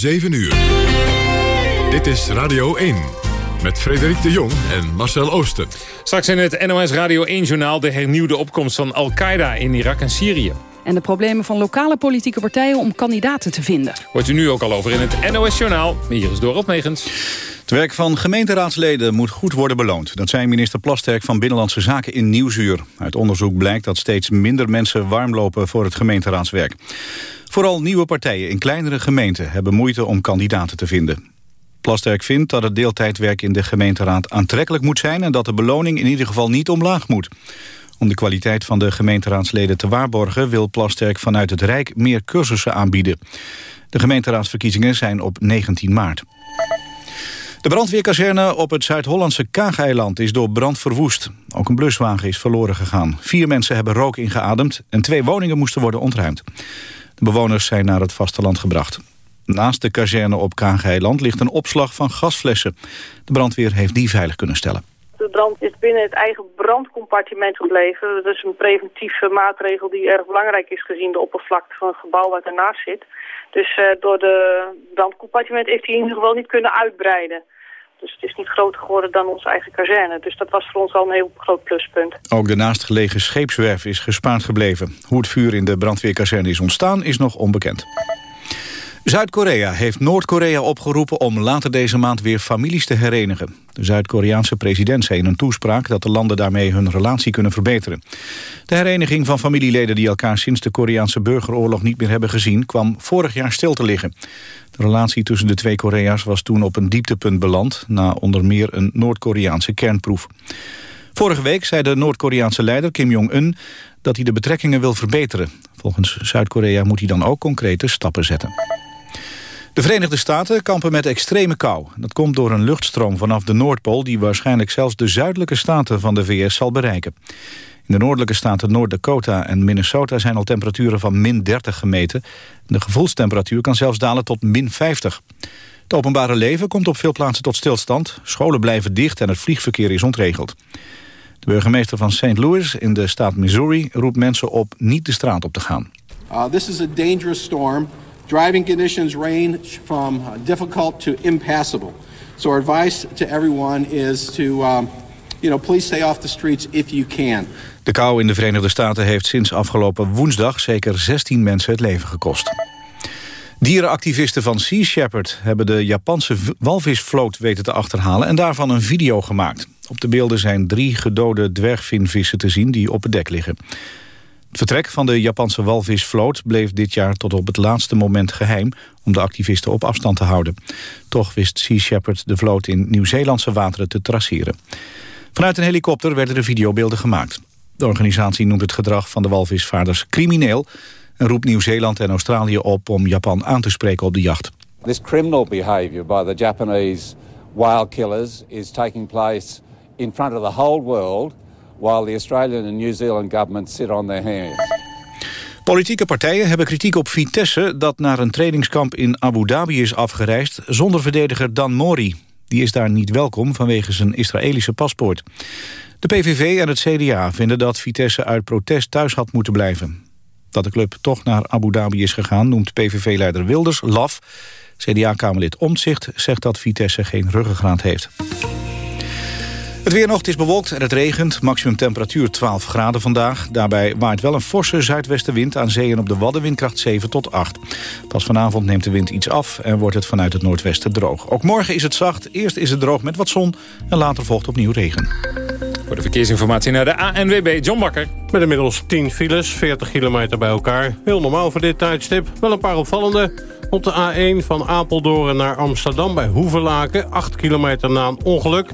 7 uur. Dit is Radio 1. Met Frederik de Jong en Marcel Oosten. Straks in het NOS Radio 1-journaal de hernieuwde opkomst van Al-Qaeda in Irak en Syrië. En de problemen van lokale politieke partijen om kandidaten te vinden. Hoort u nu ook al over in het NOS-journaal. Hier is Dorot Megens. Het werk van gemeenteraadsleden moet goed worden beloond. Dat zei minister Plasterk van Binnenlandse Zaken in Nieuwsuur. Uit onderzoek blijkt dat steeds minder mensen warm lopen voor het gemeenteraadswerk. Vooral nieuwe partijen in kleinere gemeenten hebben moeite om kandidaten te vinden. Plasterk vindt dat het deeltijdwerk in de gemeenteraad aantrekkelijk moet zijn... en dat de beloning in ieder geval niet omlaag moet. Om de kwaliteit van de gemeenteraadsleden te waarborgen... wil Plasterk vanuit het Rijk meer cursussen aanbieden. De gemeenteraadsverkiezingen zijn op 19 maart. De brandweerkazerne op het Zuid-Hollandse Kaageiland is door brand verwoest. Ook een bluswagen is verloren gegaan. Vier mensen hebben rook ingeademd en twee woningen moesten worden ontruimd. Bewoners zijn naar het vasteland gebracht. Naast de kazerne op Kaageiland ligt een opslag van gasflessen. De brandweer heeft die veilig kunnen stellen. De brand is binnen het eigen brandcompartiment gebleven. Dat is een preventieve maatregel die erg belangrijk is gezien de oppervlakte van het gebouw wat ernaast zit. Dus uh, door de brandcompartiment heeft hij in ieder geval niet kunnen uitbreiden. Dus het is niet groter geworden dan onze eigen kazerne. Dus dat was voor ons al een heel groot pluspunt. Ook de naastgelegen scheepswerf is gespaard gebleven. Hoe het vuur in de brandweerkazerne is ontstaan is nog onbekend. Zuid-Korea heeft Noord-Korea opgeroepen om later deze maand weer families te herenigen. De Zuid-Koreaanse president zei in een toespraak dat de landen daarmee hun relatie kunnen verbeteren. De hereniging van familieleden die elkaar sinds de Koreaanse burgeroorlog niet meer hebben gezien kwam vorig jaar stil te liggen. De relatie tussen de twee Korea's was toen op een dieptepunt beland na onder meer een Noord-Koreaanse kernproef. Vorige week zei de Noord-Koreaanse leider Kim Jong-un dat hij de betrekkingen wil verbeteren. Volgens Zuid-Korea moet hij dan ook concrete stappen zetten. De Verenigde Staten kampen met extreme kou. Dat komt door een luchtstroom vanaf de Noordpool... die waarschijnlijk zelfs de zuidelijke staten van de VS zal bereiken. In de noordelijke staten Noord-Dakota en Minnesota... zijn al temperaturen van min 30 gemeten. De gevoelstemperatuur kan zelfs dalen tot min 50. Het openbare leven komt op veel plaatsen tot stilstand. Scholen blijven dicht en het vliegverkeer is ontregeld. De burgemeester van St. Louis in de staat Missouri... roept mensen op niet de straat op te gaan. Uh, is a dangerous storm... Driving conditions range from uh, difficult to impassable. So our advice to everyone is to, um, you know, please stay off the streets if you can. De kou in de Verenigde Staten heeft sinds afgelopen woensdag zeker 16 mensen het leven gekost. Dierenactivisten van Sea Shepherd hebben de Japanse walvisvloot weten te achterhalen en daarvan een video gemaakt. Op de beelden zijn drie gedode dwergvinvissen te zien die op het dek liggen. Het vertrek van de Japanse walvisvloot bleef dit jaar tot op het laatste moment geheim om de activisten op afstand te houden. Toch wist Sea Shepherd de vloot in Nieuw-Zeelandse wateren te traceren. Vanuit een helikopter werden de videobeelden gemaakt. De organisatie noemt het gedrag van de walvisvaarders crimineel en roept Nieuw-Zeeland en Australië op om Japan aan te spreken op de jacht. This criminal behavior by the Japanese whale killers is taking place in front of the whole world while the Australian and New Zealand governments sit on their hands. Politieke partijen hebben kritiek op Vitesse... dat naar een trainingskamp in Abu Dhabi is afgereisd... zonder verdediger Dan Mori. Die is daar niet welkom vanwege zijn Israëlische paspoort. De PVV en het CDA vinden dat Vitesse uit protest thuis had moeten blijven. Dat de club toch naar Abu Dhabi is gegaan... noemt PVV-leider Wilders laf. CDA-kamerlid Omtzigt zegt dat Vitesse geen ruggengraat heeft. Het weer nog, is bewolkt en het regent. Maximum temperatuur 12 graden vandaag. Daarbij waait wel een forse zuidwestenwind aan zee en op de Wadden windkracht 7 tot 8. Pas vanavond neemt de wind iets af en wordt het vanuit het noordwesten droog. Ook morgen is het zacht. Eerst is het droog met wat zon en later volgt opnieuw regen. Voor de verkeersinformatie naar de ANWB, John Bakker. Met inmiddels 10 files, 40 kilometer bij elkaar. Heel normaal voor dit tijdstip. Wel een paar opvallende. Op de A1 van Apeldoorn naar Amsterdam bij Hoevelaken. 8 kilometer na een ongeluk.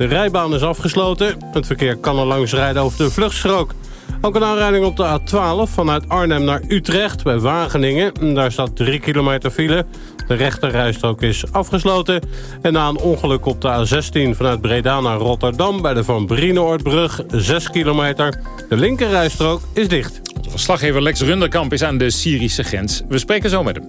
De rijbaan is afgesloten. Het verkeer kan er langs rijden over de vluchtstrook. Ook een aanrijding op de A12 vanuit Arnhem naar Utrecht bij Wageningen. Daar staat 3 kilometer file. De rechterrijstrook is afgesloten. En na een ongeluk op de A16 vanuit Breda naar Rotterdam... bij de Van Brienoordbrug, 6 kilometer. De linkerrijstrook is dicht. Verslaggever Lex Runderkamp is aan de Syrische grens. We spreken zo met hem.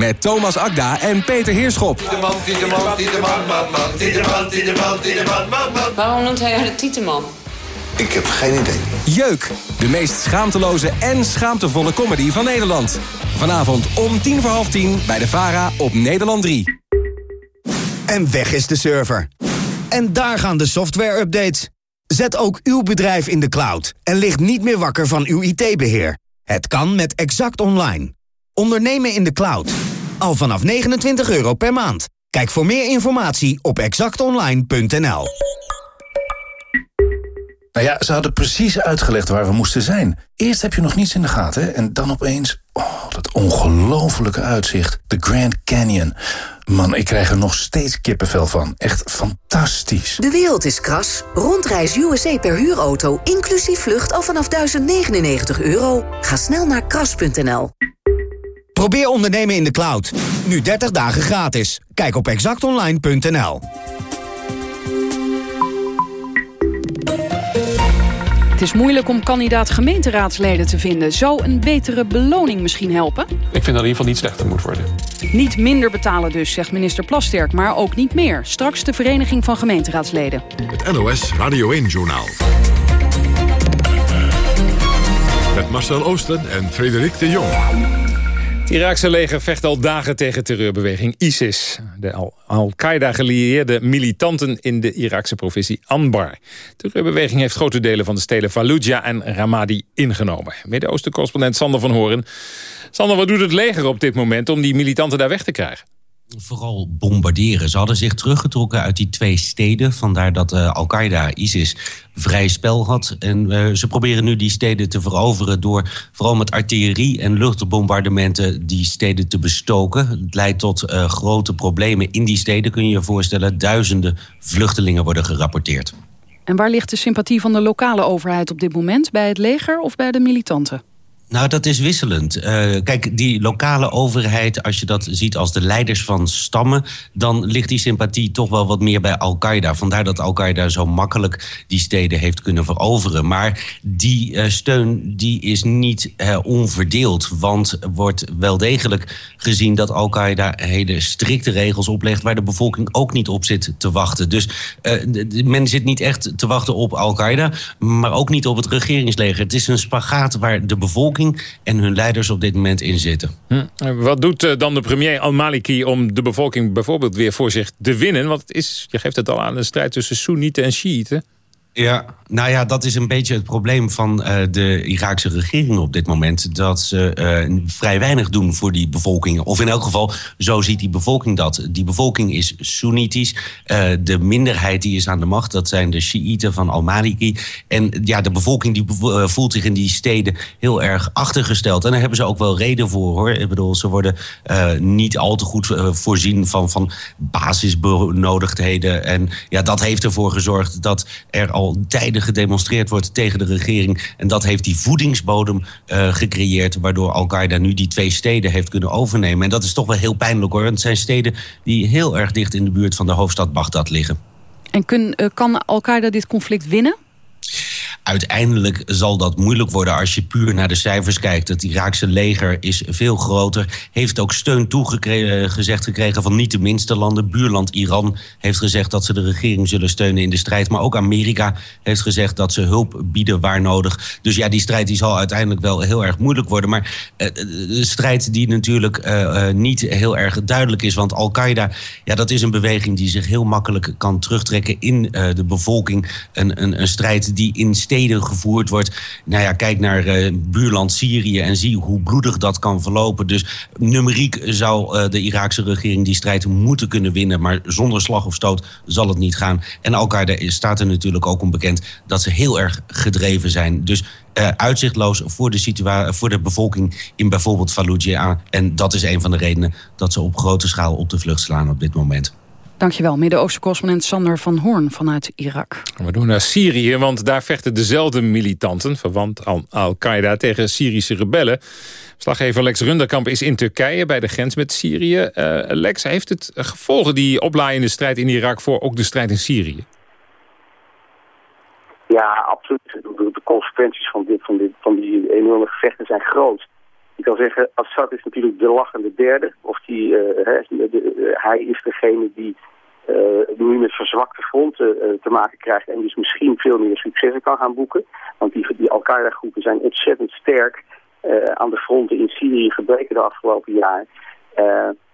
Met Thomas Akda en Peter Heerschop. Waarom noemt hij haar de Tieteman? Ik heb geen idee. Jeuk, de meest schaamteloze en schaamtevolle comedy van Nederland. Vanavond om tien voor half tien bij de VARA op Nederland 3. En weg is de server. En daar gaan de software-updates. Zet ook uw bedrijf in de cloud en ligt niet meer wakker van uw IT-beheer. Het kan met Exact Online. Ondernemen in de cloud. Al vanaf 29 euro per maand. Kijk voor meer informatie op exactonline.nl. Nou ja, ze hadden precies uitgelegd waar we moesten zijn. Eerst heb je nog niets in de gaten hè? en dan opeens... Oh, dat ongelofelijke uitzicht. De Grand Canyon. Man, ik krijg er nog steeds kippenvel van. Echt fantastisch. De wereld is kras. Rondreis USA per huurauto, inclusief vlucht al vanaf 1099 euro. Ga snel naar kras.nl. Probeer ondernemen in de cloud. Nu 30 dagen gratis. Kijk op exactonline.nl. Het is moeilijk om kandidaat gemeenteraadsleden te vinden. Zou een betere beloning misschien helpen? Ik vind dat in ieder geval niet slechter moet worden. Niet minder betalen dus, zegt minister Plasterk, maar ook niet meer. Straks de Vereniging van Gemeenteraadsleden. Het NOS Radio 1-journaal. Met Marcel Oosten en Frederik de Jong. Iraakse leger vecht al dagen tegen terreurbeweging ISIS. De Al-Qaeda gelieerde militanten in de Iraakse provincie Anbar. De terreurbeweging heeft grote delen van de steden Fallujah en Ramadi ingenomen. Midden-Oosten-correspondent Sander van Horen. Sander, wat doet het leger op dit moment om die militanten daar weg te krijgen? Vooral bombarderen. Ze hadden zich teruggetrokken uit die twee steden. Vandaar dat uh, Al-Qaeda, ISIS, vrij spel had. En uh, ze proberen nu die steden te veroveren... door vooral met artillerie en luchtbombardementen die steden te bestoken. Het leidt tot uh, grote problemen in die steden, kun je je voorstellen. Duizenden vluchtelingen worden gerapporteerd. En waar ligt de sympathie van de lokale overheid op dit moment? Bij het leger of bij de militanten? Nou, dat is wisselend. Uh, kijk, die lokale overheid, als je dat ziet als de leiders van stammen... dan ligt die sympathie toch wel wat meer bij Al-Qaeda. Vandaar dat Al-Qaeda zo makkelijk die steden heeft kunnen veroveren. Maar die uh, steun die is niet uh, onverdeeld. Want wordt wel degelijk gezien dat Al-Qaeda hele strikte regels oplegt... waar de bevolking ook niet op zit te wachten. Dus men zit niet echt te wachten op Al-Qaeda... maar ook niet op het regeringsleger. Het is een spagaat waar de bevolking en hun leiders op dit moment in zitten. Hm. Wat doet uh, dan de premier al-Maliki om de bevolking bijvoorbeeld weer voor zich te winnen? Want het is, je geeft het al aan, een strijd tussen Soenieten en Shiiten. Ja, nou ja, dat is een beetje het probleem van uh, de Iraakse regering op dit moment. Dat ze uh, vrij weinig doen voor die bevolking. Of in elk geval, zo ziet die bevolking dat. Die bevolking is Soenitisch. Uh, de minderheid die is aan de macht, dat zijn de Shiiten van Al-Maliki. En ja, de bevolking die voelt zich in die steden heel erg achtergesteld. En daar hebben ze ook wel reden voor, hoor. Ik bedoel, ze worden niet al te goed voorzien van, van basisbenodigdheden. En ja, dat heeft ervoor gezorgd dat er al tijden gedemonstreerd wordt tegen de regering. En dat heeft die voedingsbodem uh, gecreëerd... waardoor Al-Qaeda nu die twee steden heeft kunnen overnemen. En dat is toch wel heel pijnlijk hoor. Want het zijn steden die heel erg dicht in de buurt van de hoofdstad Bagdad liggen. En uh, kan Al-Qaeda dit conflict winnen? Uiteindelijk zal dat moeilijk worden als je puur naar de cijfers kijkt. Het Iraakse leger is veel groter. Heeft ook steun toegezegd gekregen van niet de minste landen. Buurland Iran heeft gezegd dat ze de regering zullen steunen in de strijd. Maar ook Amerika heeft gezegd dat ze hulp bieden waar nodig. Dus ja, die strijd die zal uiteindelijk wel heel erg moeilijk worden. Maar uh, de strijd die natuurlijk uh, niet heel erg duidelijk is. Want Al-Qaeda, ja, dat is een beweging die zich heel makkelijk kan terugtrekken in de bevolking. Een, een, een strijd die in steden gevoerd wordt. Nou ja, kijk naar uh, buurland Syrië en zie hoe bloedig dat kan verlopen. Dus numeriek zou uh, de Iraakse regering die strijd moeten kunnen winnen. Maar zonder slag of stoot zal het niet gaan. En Al-Qaeda staat er natuurlijk ook om bekend dat ze heel erg gedreven zijn. Dus uh, uitzichtloos voor de, voor de bevolking in bijvoorbeeld Fallujah. En dat is een van de redenen dat ze op grote schaal op de vlucht slaan op dit moment. Dankjewel, Midden-Oosten correspondent Sander van Hoorn vanuit Irak. We doen naar Syrië, want daar vechten dezelfde militanten... verwant aan Al-Qaeda tegen Syrische rebellen. Slaggever Lex Runderkamp is in Turkije bij de grens met Syrië. Uh, Lex, heeft het gevolgen die oplaaiende strijd in Irak... voor ook de strijd in Syrië? Ja, absoluut. De consequenties van, dit, van, dit, van die enorme gevechten zijn groot. Ik kan zeggen, Assad is natuurlijk de lachende derde. Of die, de, hij is degene die uh, nu met verzwakte fronten uh, te maken krijgt... en dus misschien veel meer successen kan gaan boeken. Want die, die Al-Qaeda-groepen zijn ontzettend sterk aan de fronten in Syrië gebleken de afgelopen jaar.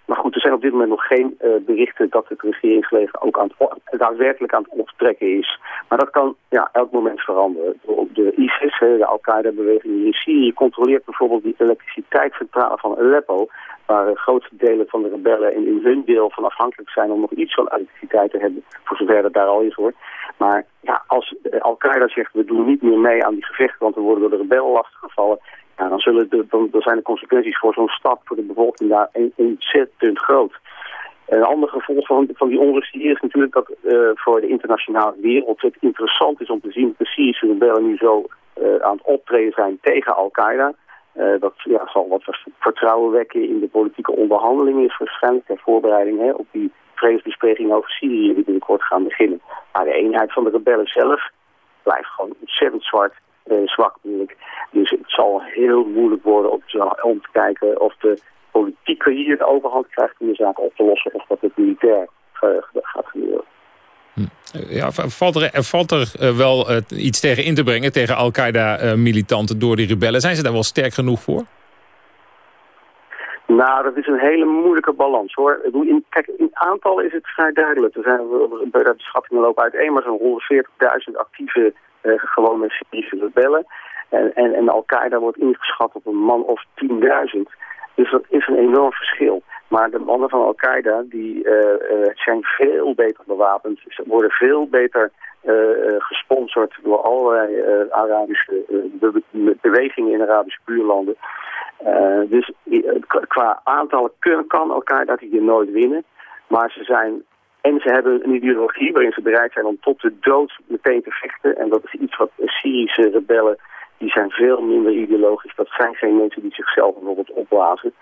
Maar goed, er zijn op dit moment nog geen uh, berichten dat het regeringsleger ook aan het, daadwerkelijk aan het optrekken is. Maar dat kan ja, elk moment veranderen. De ISIS, de Al-Qaeda-beweging in Syrië, controleert bijvoorbeeld die elektriciteitscentrale van Aleppo, waar de grootste delen van de rebellen in, in hun deel van afhankelijk zijn om nog iets van elektriciteit te hebben, voor zover dat daar al is hoor. Maar ja, als Al-Qaeda zegt we doen niet meer mee aan die gevechten, want we worden door de rebellen lastiggevallen, ja, dan, zullen dan, zijn de consequenties voor zo'n stad, voor de bevolking daar ontzettend groot. Een ander gevolg van, van die onrust hier is natuurlijk dat uh, voor de internationale wereld het interessant is om te zien dat de Syrische rebellen nu zo uh, aan het optreden zijn tegen Al-Qaeda. Uh, dat ja, zal wat vertrouwen wekken in de politieke onderhandelingen is waarschijnlijk ter voorbereiding hè, op die vredesbespreking over Syrië die binnenkort gaan beginnen. Maar de eenheid van de rebellen zelf blijft gewoon ontzettend zwart zwak moeilijk. Dus het zal heel moeilijk worden om te, om te kijken of de politiek hier de overhand krijgt om de zaak op te lossen of dat het militair gaat gebeuren. Hm. Ja, valt er, valt er uh, wel iets tegen in te brengen tegen Al-Qaeda-militanten door die rebellen? Zijn ze daar wel sterk genoeg voor? Nou, dat is een hele moeilijke balans hoor. In, kijk, in aantallen is het vrij duidelijk. Er zijn bij de schattingen lopen uiteen, maar zo'n 140.000 actieve gewone Syrische rebellen. En, en, en Al-Qaeda wordt ingeschat op een man of 10.000. Dus dat is een enorm verschil. Maar de mannen van Al-Qaeda die uh, uh, zijn veel beter bewapend. Ze worden veel beter gesponsord door allerlei Arabische be bewegingen in Arabische buurlanden. dus qua aantallen kan Al-Qaeda hier nooit winnen. Maar ze zijn en ze hebben een ideologie waarin ze bereid zijn om tot de dood meteen te vechten. En dat is iets wat Syrische rebellen, die zijn veel minder ideologisch. Dat zijn geen mensen die zichzelf bijvoorbeeld opblazen.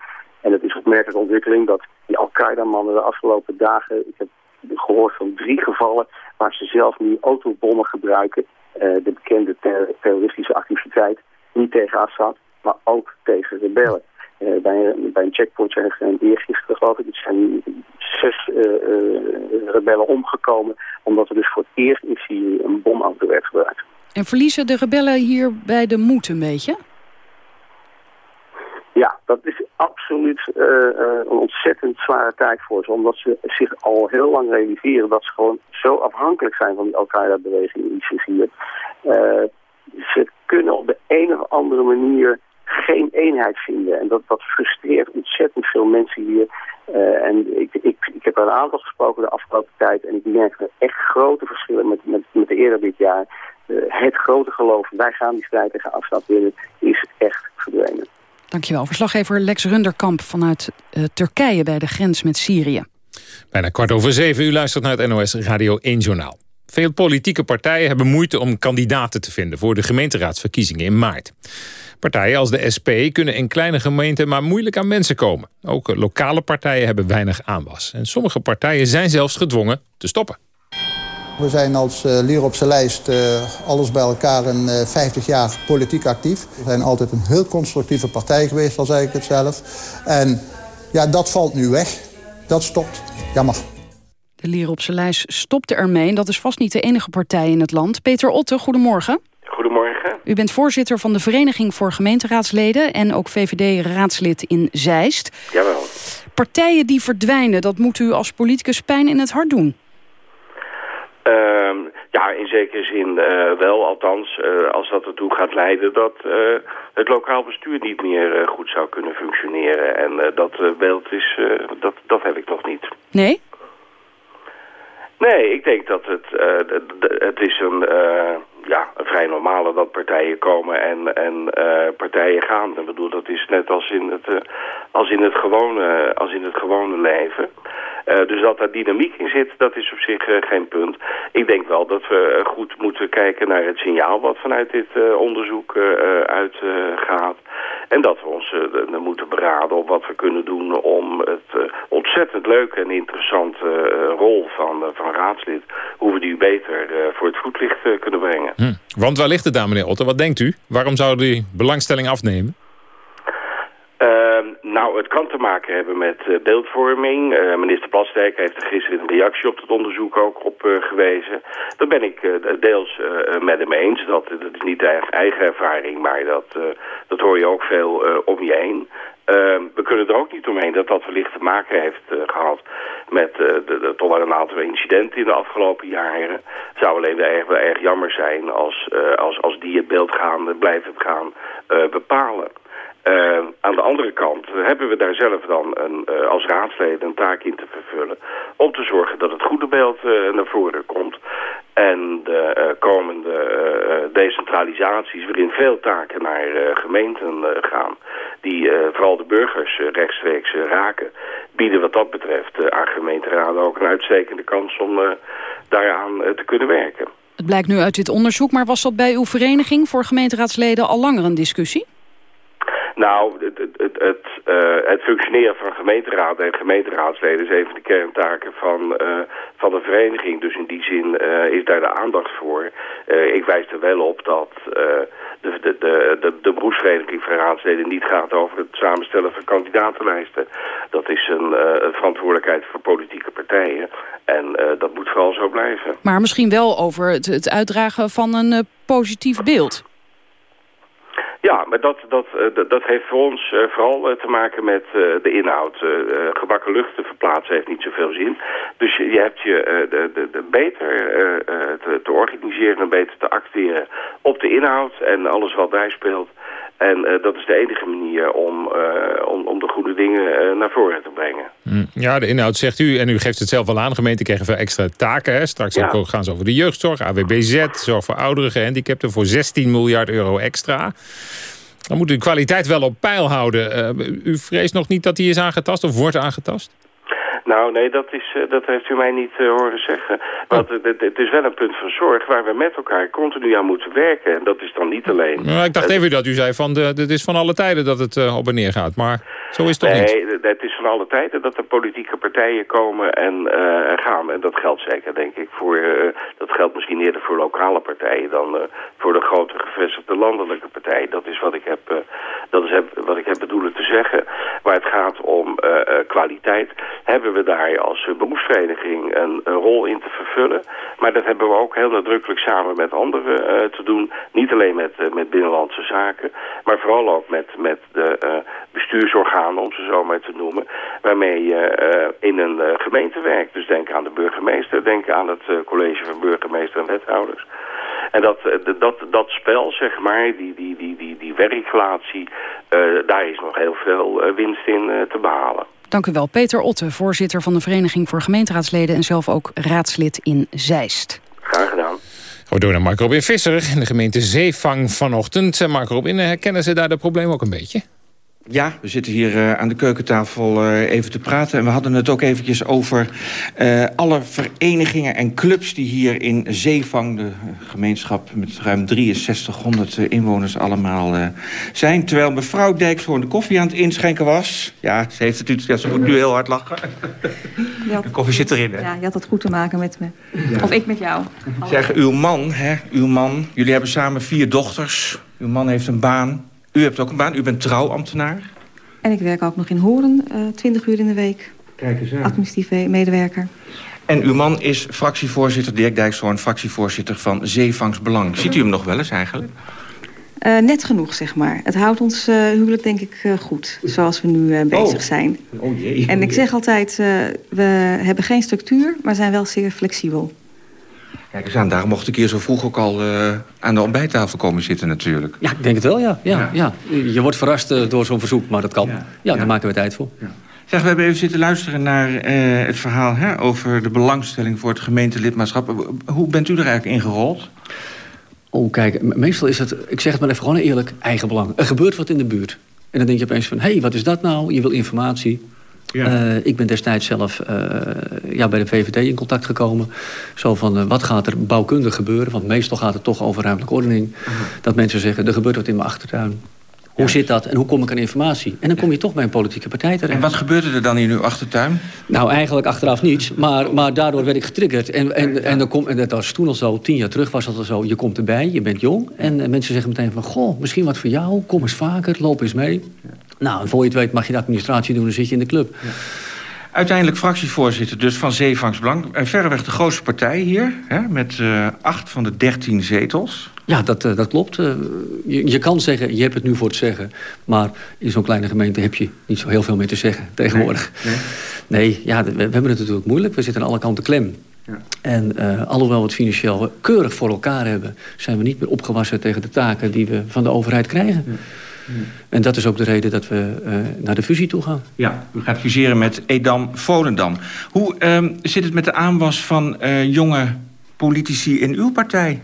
En het is opmerkelijke ontwikkeling dat die Al-Qaeda-mannen de afgelopen dagen... Ik heb gehoord van drie gevallen waar ze zelf nu autobommen gebruiken. Uh, de bekende ter terroristische activiteit. Niet tegen Assad, maar ook tegen rebellen. Uh, bij, bij, een checkpoint zijn er eergisteren geloof ik, het zijn zes uh, uh, rebellen omgekomen, omdat er dus voor het eerst in Syrië een bomauto werd gebruikt. En verliezen de rebellen hier bij de moed een beetje? Ja, dat is absoluut een ontzettend zware tijd voor ze. Omdat ze zich al heel lang realiseren dat ze gewoon zo afhankelijk zijn van die Al-Qaeda-beweging in ISIS hier. ze kunnen op de een of andere manier geen eenheid vinden. En dat, dat frustreert ontzettend veel mensen hier. Uh, en ik, ik, ik heb er een aantal gesproken de afgelopen tijd. En ik merk er echt grote verschillen met, met, met de eerder dit jaar. Uh, het grote geloof, wij gaan die strijd tegen afstand winnen, is echt verdwenen. Dankjewel. Verslaggever Lex Runderkamp vanuit uh, Turkije bij de grens met Syrië. Bijna kwart over zeven. U luistert naar het NOS Radio 1 Journaal. Veel politieke partijen hebben moeite om kandidaten te vinden... voor de gemeenteraadsverkiezingen in maart. Partijen als de SP kunnen in kleine gemeenten maar moeilijk aan mensen komen. Ook lokale partijen hebben weinig aanwas. En sommige partijen zijn zelfs gedwongen te stoppen. We zijn als uh, Lier op zijn lijst uh, alles bij elkaar een uh, 50 jaar politiek actief. We zijn altijd een heel constructieve partij geweest, al zeg ik het zelf. En ja, dat valt nu weg. Dat stopt. Jammer. De Lier op zijn lijst stopte ermee. En dat is vast niet de enige partij in het land. Peter Otte, goedemorgen. Goedemorgen. U bent voorzitter van de Vereniging voor Gemeenteraadsleden... en ook VVD-raadslid in Zeist. Jawel. Partijen die verdwijnen, dat moet u als politicus pijn in het hart doen. Uh, ja, in zekere zin uh, wel. Althans, uh, als dat ertoe gaat leiden dat uh, het lokaal bestuur niet meer goed zou kunnen functioneren. En dat beeld is, dat, dat heb ik nog niet. Nee? Nee, ik denk dat het, het is een ja, vrij normale dat partijen komen en, en uh, partijen gaan. Ik bedoel, dat is net als in het, uh, als in het, gewone, als in het gewone leven. dus dat daar dynamiek in zit, dat is op zich geen punt. Ik denk wel dat we goed moeten kijken naar het signaal wat vanuit dit onderzoek uitgaat. En dat we ons moeten beraden op wat we kunnen doen om het ontzettend leuke en interessante rol van, van raadslid, hoe we die beter voor het voetlicht kunnen brengen. Hm. Want waar ligt het daar, meneer Otter? Wat denkt u? Waarom zou die belangstelling afnemen? Ehm, nou, het kan te maken hebben met uh, beeldvorming. Uh, minister Plasterk heeft er gisteren een reactie op het onderzoek ook op uh, gewezen. Daar ben ik deels met hem eens. Dat, dat is niet eigen, eigen ervaring, maar dat, dat hoor je ook veel om je heen. Ehm, we kunnen er ook niet omheen dat dat wellicht te maken heeft gehad met de, de, toch wel een aantal incidenten in de afgelopen jaren. Het zou alleen wel erg, erg jammer zijn als, als, als die het beeld gaan, blijven gaan bepalen. Uh, aan de andere kant hebben we daar zelf dan een, uh, als raadsleden een taak in te vervullen... om te zorgen dat het goede beeld uh, naar voren komt. En de komende decentralisaties waarin veel taken naar gemeenten gaan... die vooral de burgers rechtstreeks raken... bieden wat dat betreft aan gemeenteraden ook een uitstekende kans om daaraan te kunnen werken. Het blijkt nu uit dit onderzoek, maar was dat bij uw vereniging voor gemeenteraadsleden al langer een discussie? Nou, het, het, het, uh, het, functioneren van gemeenteraden en gemeenteraadsleden is een van de kerntaken van, uh, van de vereniging. Dus in die zin uh, is daar de aandacht voor. ik wijs er wel op dat de, de, de, de, beroepsvereniging van raadsleden niet gaat over het samenstellen van kandidatenlijsten. Dat is een verantwoordelijkheid voor politieke partijen. En dat moet vooral zo blijven. Maar misschien wel over het uitdragen van een positief beeld. Ja, maar dat, dat, eh, dat, dat heeft voor ons uh, vooral uh, te maken met de inhoud. gebakken lucht te verplaatsen heeft niet zoveel zin. Dus je, hebt je de, de, de beter te, te, organiseren en beter te acteren op de inhoud en alles wat daar speelt. En dat is de enige manier om, om, om de goede dingen naar voren te brengen. Mm, ja, de inhoud zegt u, en u geeft het zelf al aan. Gemeenten krijgen veel extra taken. Hè? Straks ja. ook gaan ze over de jeugdzorg, AWBZ, zorg voor ouderen gehandicapten... voor 16 miljard euro extra. Dan moet u de kwaliteit wel op peil houden. u vreest nog niet dat die is aangetast of wordt aangetast? Nou, nee, dat, is, uh, dat heeft u mij niet uh, horen zeggen. Want oh. het, het, is wel een punt van zorg waar we met elkaar continu aan moeten werken. En dat is dan niet alleen... Nou, ik dacht even dat u zei, van de, het is van alle tijden dat het uh, op en neer gaat. Maar zo is het toch nee, niet? Nee, het is van alle tijden dat er politieke partijen komen en gaan. En dat geldt zeker, denk ik, voor... dat geldt misschien eerder voor lokale partijen dan voor de grote gevestigde landelijke partijen. Dat is wat ik heb, dat is wat ik heb bedoelen te zeggen. Waar het gaat om kwaliteit, hebben we daar als beroepsvereniging een, een, rol in te vervullen. Maar dat hebben we ook heel nadrukkelijk samen met anderen uh, te doen. Niet alleen met, uh, met binnenlandse zaken, maar vooral ook met, met de uh, bestuursorganen, om ze zo maar te noemen. Waarmee je in een gemeente werkt. Dus denk aan de burgemeester, denk aan het college van burgemeester en wethouders. En dat, dat, dat spel, zeg maar, die, die, die, die, die werkrelatie, daar is nog heel veel winst in te behalen. Dank u wel. Peter Otte, voorzitter van de Vereniging voor Gemeenteraadsleden... en zelf ook raadslid in Zeist. Graag gedaan. We door naar Marco Robin Visser in de gemeente Zeevang vanochtend. Marco Robin, herkennen ze daar de probleem ook een beetje? Ja, we zitten hier uh, aan de keukentafel uh, even te praten. En we hadden het ook eventjes over uh, alle verenigingen en clubs... die hier in Zeevang, de gemeenschap met ruim 6300 inwoners allemaal zijn. Terwijl mevrouw Dijkshoorn de koffie aan het inschenken was. Ja, ze, heeft het, ja, ze moet nu heel hard lachen. Had, de koffie zit erin, hè? Ja, je had het goed te maken met me. Ja. Of ik met jou. Zeg, uw man, hè, uw man... Jullie hebben samen vier dochters. Uw man heeft een baan... U hebt ook een baan, u bent trouwambtenaar. En ik werk ook nog in Horen, uh, 20 uur in de week. Kijk eens aan. Administratief medewerker. En uw man is fractievoorzitter, Dirk Dijkshoorn, fractievoorzitter van Zeevangsbelang. Ziet u hem nog wel eens eigenlijk? Uh, net genoeg, zeg maar. Het houdt ons uh, huwelijk denk ik uh, goed, zoals we nu bezig oh. zijn. Oh jee. En ik zeg altijd, we hebben geen structuur, maar zijn wel zeer flexibel. Kijk eens aan, daarom mocht ik hier zo vroeg ook al uh, aan de ontbijttafel komen zitten natuurlijk. Ja, ik denk het wel, ja. ja, ja. ja. Je wordt verrast uh, door zo'n verzoek, maar dat kan. Ja, ja daar maken we tijd voor. Zeg, we hebben even zitten luisteren naar uh, het verhaal hè, over de belangstelling voor het gemeentelidmaatschap. Hoe bent u er eigenlijk in gerold? Oh, kijk, meestal is het, ik zeg het maar even gewoon eerlijk, eigen belang. Er gebeurt wat in de buurt. En dan denk je opeens van, hé, hey, wat is dat nou? Je wil informatie. Ik ben destijds zelf ja, bij de VVD in contact gekomen. Zo van, wat gaat er bouwkundig gebeuren? Want meestal gaat het toch over ruimtelijke ordening. Dat mensen zeggen, er gebeurt wat in mijn achtertuin. Hoe zit dat en hoe kom ik aan informatie? En dan kom je toch bij een politieke partij terecht. En wat gebeurde er dan in uw achtertuin? Nou, eigenlijk achteraf niets. Maar, maar daardoor werd ik getriggerd. En, en, en, dan kom, en dat was toen al zo, tien jaar terug was dat al zo. Je komt erbij, je bent jong. En, mensen zeggen meteen van, goh, misschien wat voor jou. Kom eens vaker, loop eens mee. Nou, en voor je het weet mag je de administratie doen, dan zit je in de club. Uiteindelijk fractievoorzitter dus van Zeevangsbelang. En verreweg de grootste partij hier, hè, met uh, acht van de dertien zetels. Ja, dat, uh, dat klopt. Uh, je, je, kan zeggen, je hebt het nu voor het zeggen. Maar in zo'n kleine gemeente heb je niet zo heel veel meer te zeggen tegenwoordig. Nee, nee. nee ja, we, we, hebben het natuurlijk moeilijk. We zitten aan alle kanten klem. Ja. En alhoewel we het financieel keurig voor elkaar hebben... zijn we niet meer opgewassen tegen de taken die we van de overheid krijgen. Ja. En dat is ook de reden dat we uh, naar de fusie toe gaan. Ja, u gaat fuseren met Edam-Volendam. Hoe uh, zit het met de aanwas van uh, jonge politici in uw partij?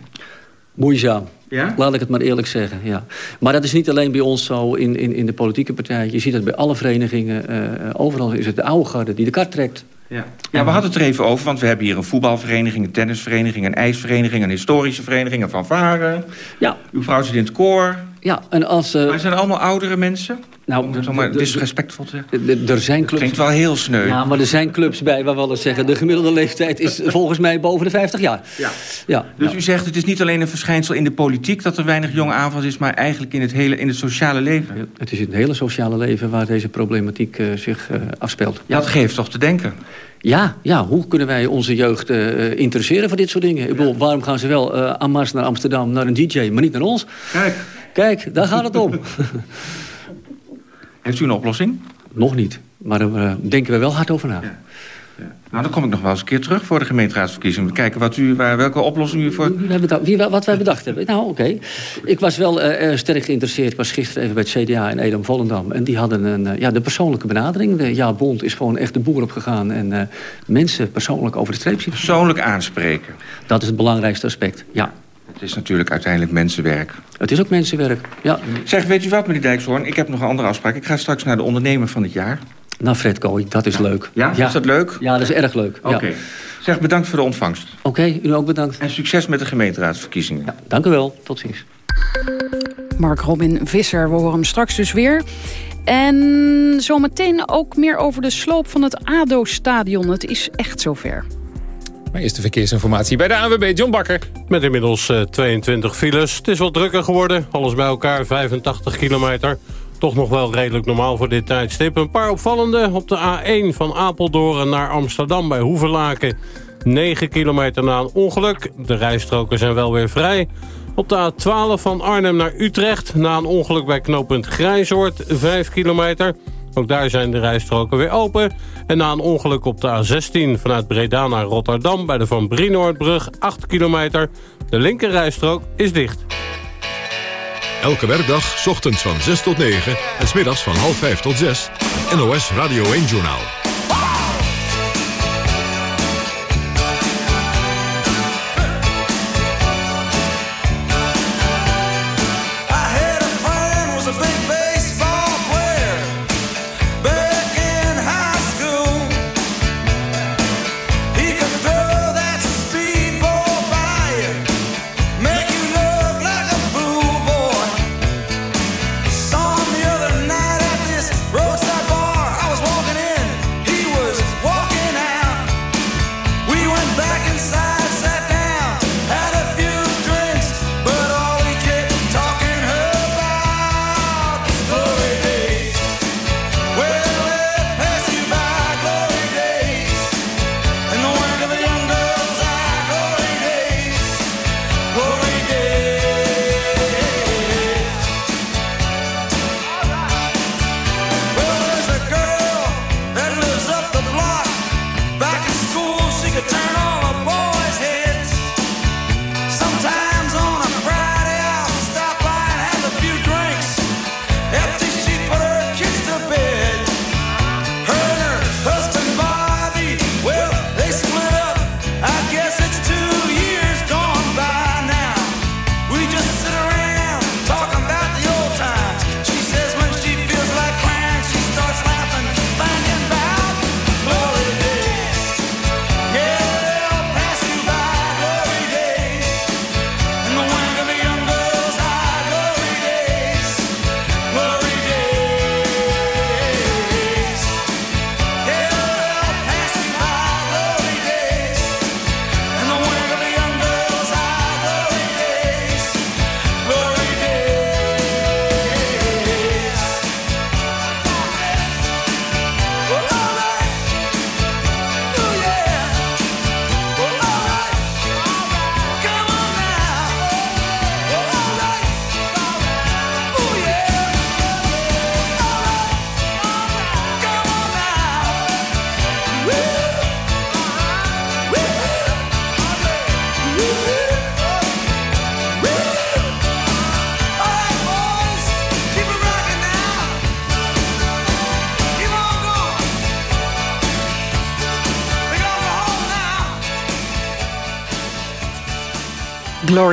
Moeizaam. Ja? Laat ik het maar eerlijk zeggen, ja. Maar dat is niet alleen bij ons zo in, in, in de politieke partij. Je ziet het bij alle verenigingen. Uh, overal is het de oude garde die de kart trekt. Ja. ja, we hadden het er even over, want we hebben hier een voetbalvereniging... een tennisvereniging, een ijsvereniging, een historische vereniging... een fanfare. Ja. Uw vrouw zit in het koor. Ja, en als... Uh... Maar zijn allemaal oudere mensen? Nou, Om maar disrespectvol te zeggen. Er zijn clubs... Klinkt wel heel sneu. Ja, maar er zijn clubs bij waar we wel eens zeggen... de gemiddelde leeftijd is volgens mij boven de 50 jaar. Ja. ja dus nou. u zegt, het is niet alleen een verschijnsel in de politiek... dat er weinig jonge aanval is, maar eigenlijk in het, hele, in het sociale leven. Ja, het is in het hele sociale leven waar deze problematiek uh, zich uh, afspeelt. Ja, dat geeft toch te denken? Ja, ja, hoe kunnen wij onze jeugd uh, interesseren voor dit soort dingen? Ik bedoel, waarom gaan ze wel uh, aan Mars naar Amsterdam, naar een DJ, maar niet naar ons? Kijk. Kijk, daar gaat het om. Heeft u een oplossing? Nog niet, maar daar uh, denken we wel hard over na. Ja. Ja. Nou, dan kom ik nog wel eens een keer terug voor de gemeenteraadsverkiezingen. Kijken wat u, waar, welke oplossing u voor... Wie, wat wij bedacht hebben. Nou, oké. Okay. Ik was wel uh, sterk geïnteresseerd. Ik was gisteren even bij het CDA in Edam-Volendam. En die hadden een, uh, ja, de persoonlijke benadering. De Ja Bond is gewoon echt de boer opgegaan. En uh, mensen persoonlijk over de streep zien. Persoonlijk aanspreken. Dat is het belangrijkste aspect, ja. Het is natuurlijk uiteindelijk mensenwerk. Het is ook mensenwerk, ja. Zeg, weet u wat, meneer Dijkshoorn? Ik heb nog een andere afspraak. Ik ga straks naar de ondernemer van het jaar. Nou, Fred Kooi, dat is ja. leuk. Ja? ja? Is dat leuk? Ja, dat is erg leuk. Oké. Okay. Ja. Zeg, bedankt voor de ontvangst. Oké, okay, u ook bedankt. En succes met de gemeenteraadsverkiezingen. Ja, dank u wel. Tot ziens. Mark Robin Visser, we horen hem straks dus weer. En zometeen ook meer over de sloop van het ADO-stadion. Het is echt zover. Maar eerst de verkeersinformatie bij de ANWB, John Bakker. Met inmiddels uh, 22 files. Het is wat drukker geworden. Alles bij elkaar, 85 kilometer. Toch nog wel redelijk normaal voor dit tijdstip. Een paar opvallende op de A1 van Apeldoorn naar Amsterdam bij Hoevelaken. 9 kilometer na een ongeluk. De rijstroken zijn wel weer vrij. Op de A12 van Arnhem naar Utrecht na een ongeluk bij knooppunt Grijzoord. 5 kilometer. Ook daar zijn de rijstroken weer open. En na een ongeluk op de A16 vanuit Breda naar Rotterdam... bij de Van Brienoordbrug, 8 kilometer. De linkerrijstrook is dicht. Elke werkdag, ochtends van 6 tot 9 en smiddags van half 5 tot 6... het NOS Radio 1-journaal.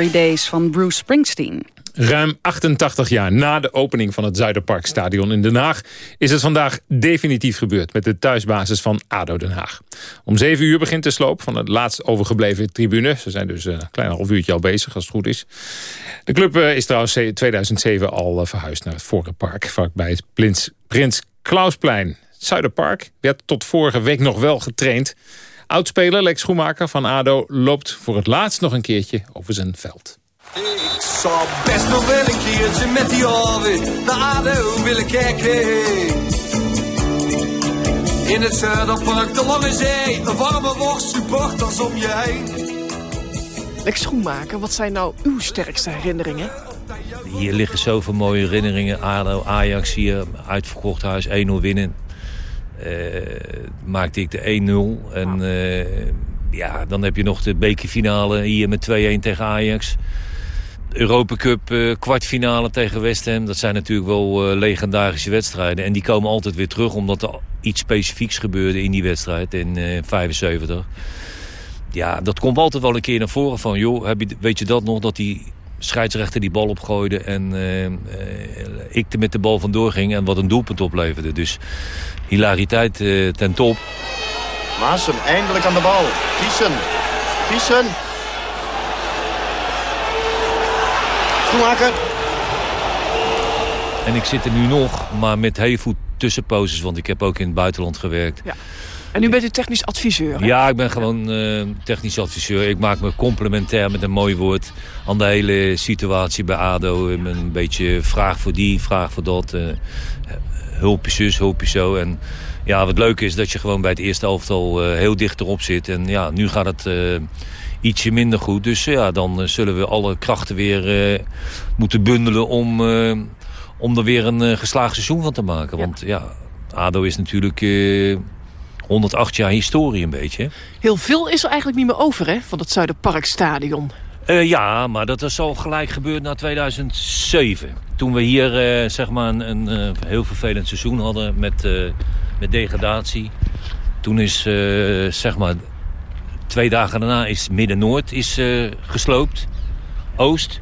Days van Bruce Springsteen. Ruim 88 jaar na de opening van het Zuiderparkstadion in Den Haag... is het vandaag definitief gebeurd met de thuisbasis van ADO Den Haag. Om 7 uur begint de sloop van het laatst overgebleven tribune. Ze zijn dus een klein half uurtje al bezig, als het goed is. De club eh, is trouwens 2007 al eh, verhuisd naar het Vorenpark... vlakbij het Prins, Prins Klausplein. Zuiderpark werd tot vorige week nog wel getraind. Oudspeler Lex Schoenmaker van ADO loopt voor het laatst nog een keertje over zijn veld. Ik zou best nog wel een keertje met die alweer naar ADO willen kijken. In het Zuiderpark, de Lange Zee, een warme worst, supporters om je heen. Lex Schoenmaker, wat zijn nou uw sterkste herinneringen? Hier liggen zoveel mooie herinneringen. ADO, Ajax hier, uitverkocht huis, 1-0 winnen. Uh, maakte ik de 1-0. En uh, ja, dan heb je nog de bekerfinale hier met 2-1 tegen Ajax. Europa Cup uh, kwartfinale tegen West Ham. Dat zijn natuurlijk wel uh, legendarische wedstrijden. En die komen altijd weer terug omdat er iets specifieks gebeurde in die wedstrijd in uh, 75. Ja, dat komt altijd wel een keer naar voren van... joh, heb je, weet je dat nog, dat die scheidsrechter die bal opgooide... en ik er met de bal vandoor ging en wat een doelpunt opleverde. Dus hilariteit ten top. Maassen eindelijk aan de bal. Kiezen. Kiezen. Schoenmaker. En ik zit er nu nog, maar met heel veel tussenposes. Want ik heb ook in het buitenland gewerkt. Ja. En nu bent u technisch adviseur, hè? Ja, ik ben gewoon uh, technisch adviseur. Ik maak me complementair met een mooi woord... aan de hele situatie bij ADO. Een beetje vraag voor die, vraag voor dat. Uh, hulpje zus, hulpje zo. En ja, wat leuk is dat je gewoon bij het eerste elftal uh, heel dicht erop zit. En ja, nu gaat het uh, ietsje minder goed. Dus ja, dan zullen we alle krachten weer moeten bundelen om, om er weer een geslaagd seizoen van te maken. Ja. Want ja, ADO is natuurlijk 108 jaar historie een beetje. Heel veel is er eigenlijk niet meer over hè, van het Zuiderparkstadion. Uh, ja, maar dat is al gelijk gebeurd na 2007. Toen we hier uh, zeg maar een, een uh, heel vervelend seizoen hadden met, met degradatie. Toen is zeg maar twee dagen daarna is Midden-Noord is gesloopt. Oost,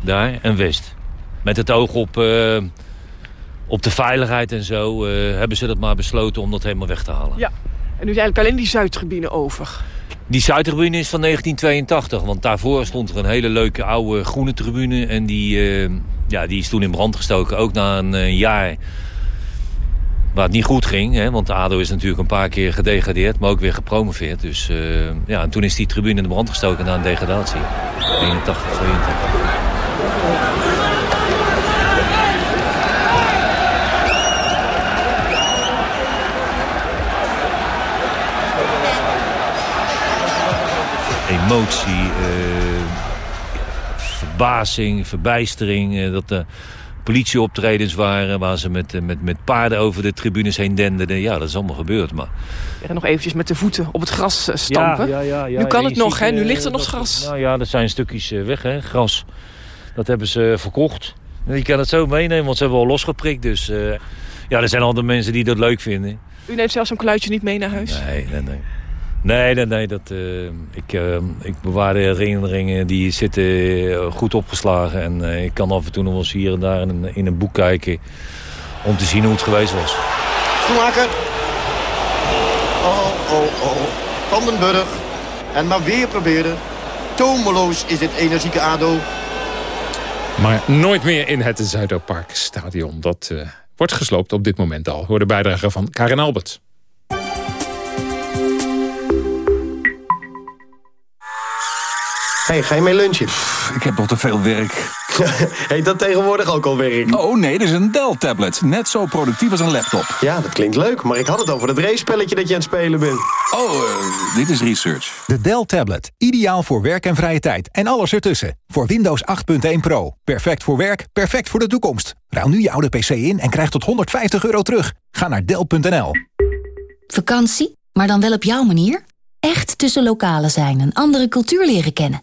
daar en West. Met het oog op, op de veiligheid en zo hebben ze dat maar besloten om dat helemaal weg te halen. Ja, en nu is eigenlijk alleen die Zuidtribune over. Die Zuidtribune is van 1982, want daarvoor stond er een hele leuke oude groene tribune. En die, uh, ja, die is toen in brand gestoken, ook na een uh, jaar waar het niet goed ging. Hè, want ADO is natuurlijk een paar keer gedegradeerd, maar ook weer gepromoveerd. Dus uh, ja, en toen is die tribune in de brand gestoken na een degradatie. 81, 82. Emotie, uh, verbazing, verbijstering. Uh, dat er politieoptredens waren waar ze met, met, met paarden over de tribunes heen denderden. Ja, dat is allemaal gebeurd. Maar... Ja, nog eventjes met de voeten op het gras stampen. Ja, ja, ja, nu kan het nog, ziet, hè? Nu ligt er nog gras. Nou ja, er zijn stukjes weg, hè? Gras. Dat hebben ze verkocht. Je kan het zo meenemen, want ze hebben al losgeprikt. Dus uh, ja, er zijn altijd mensen die dat leuk vinden. U neemt zelfs een kluitje niet mee naar huis? Nee, nee, nee. Nee, nee, nee. Dat, uh, ik, uh, ik bewaar de herinneringen die zitten goed opgeslagen. En uh, ik kan af en toe nog wel eens hier en daar in, in een boek kijken... om te zien hoe het geweest was. Schoenmaker. Oh, oh, oh. Van den Burg. En maar weer proberen. Tomeloos is dit energieke ADO. Maar nooit meer in het Zuiderparkstadion. Dat wordt gesloopt op dit moment al. Hoor de bijdrage van Karin Albert. Hey, ga je mee lunchen? Ik heb nog te veel werk. Heet dat tegenwoordig ook al werk? Oh nee, dit is een Dell-tablet. Net zo productief als een laptop. Ja, dat klinkt leuk, maar ik had het over het race-spelletje dat je aan het spelen bent. Oh, uh, dit is research. De Dell-tablet. Ideaal voor werk en vrije tijd. En alles ertussen. Voor Windows 8.1 Pro. Perfect voor werk, perfect voor de toekomst. Ruil nu je oude PC in en krijg tot 150 euro terug. Ga naar Dell.nl. Vakantie, maar dan wel op jouw manier? Echt tussen lokalen zijn, een andere cultuur leren kennen.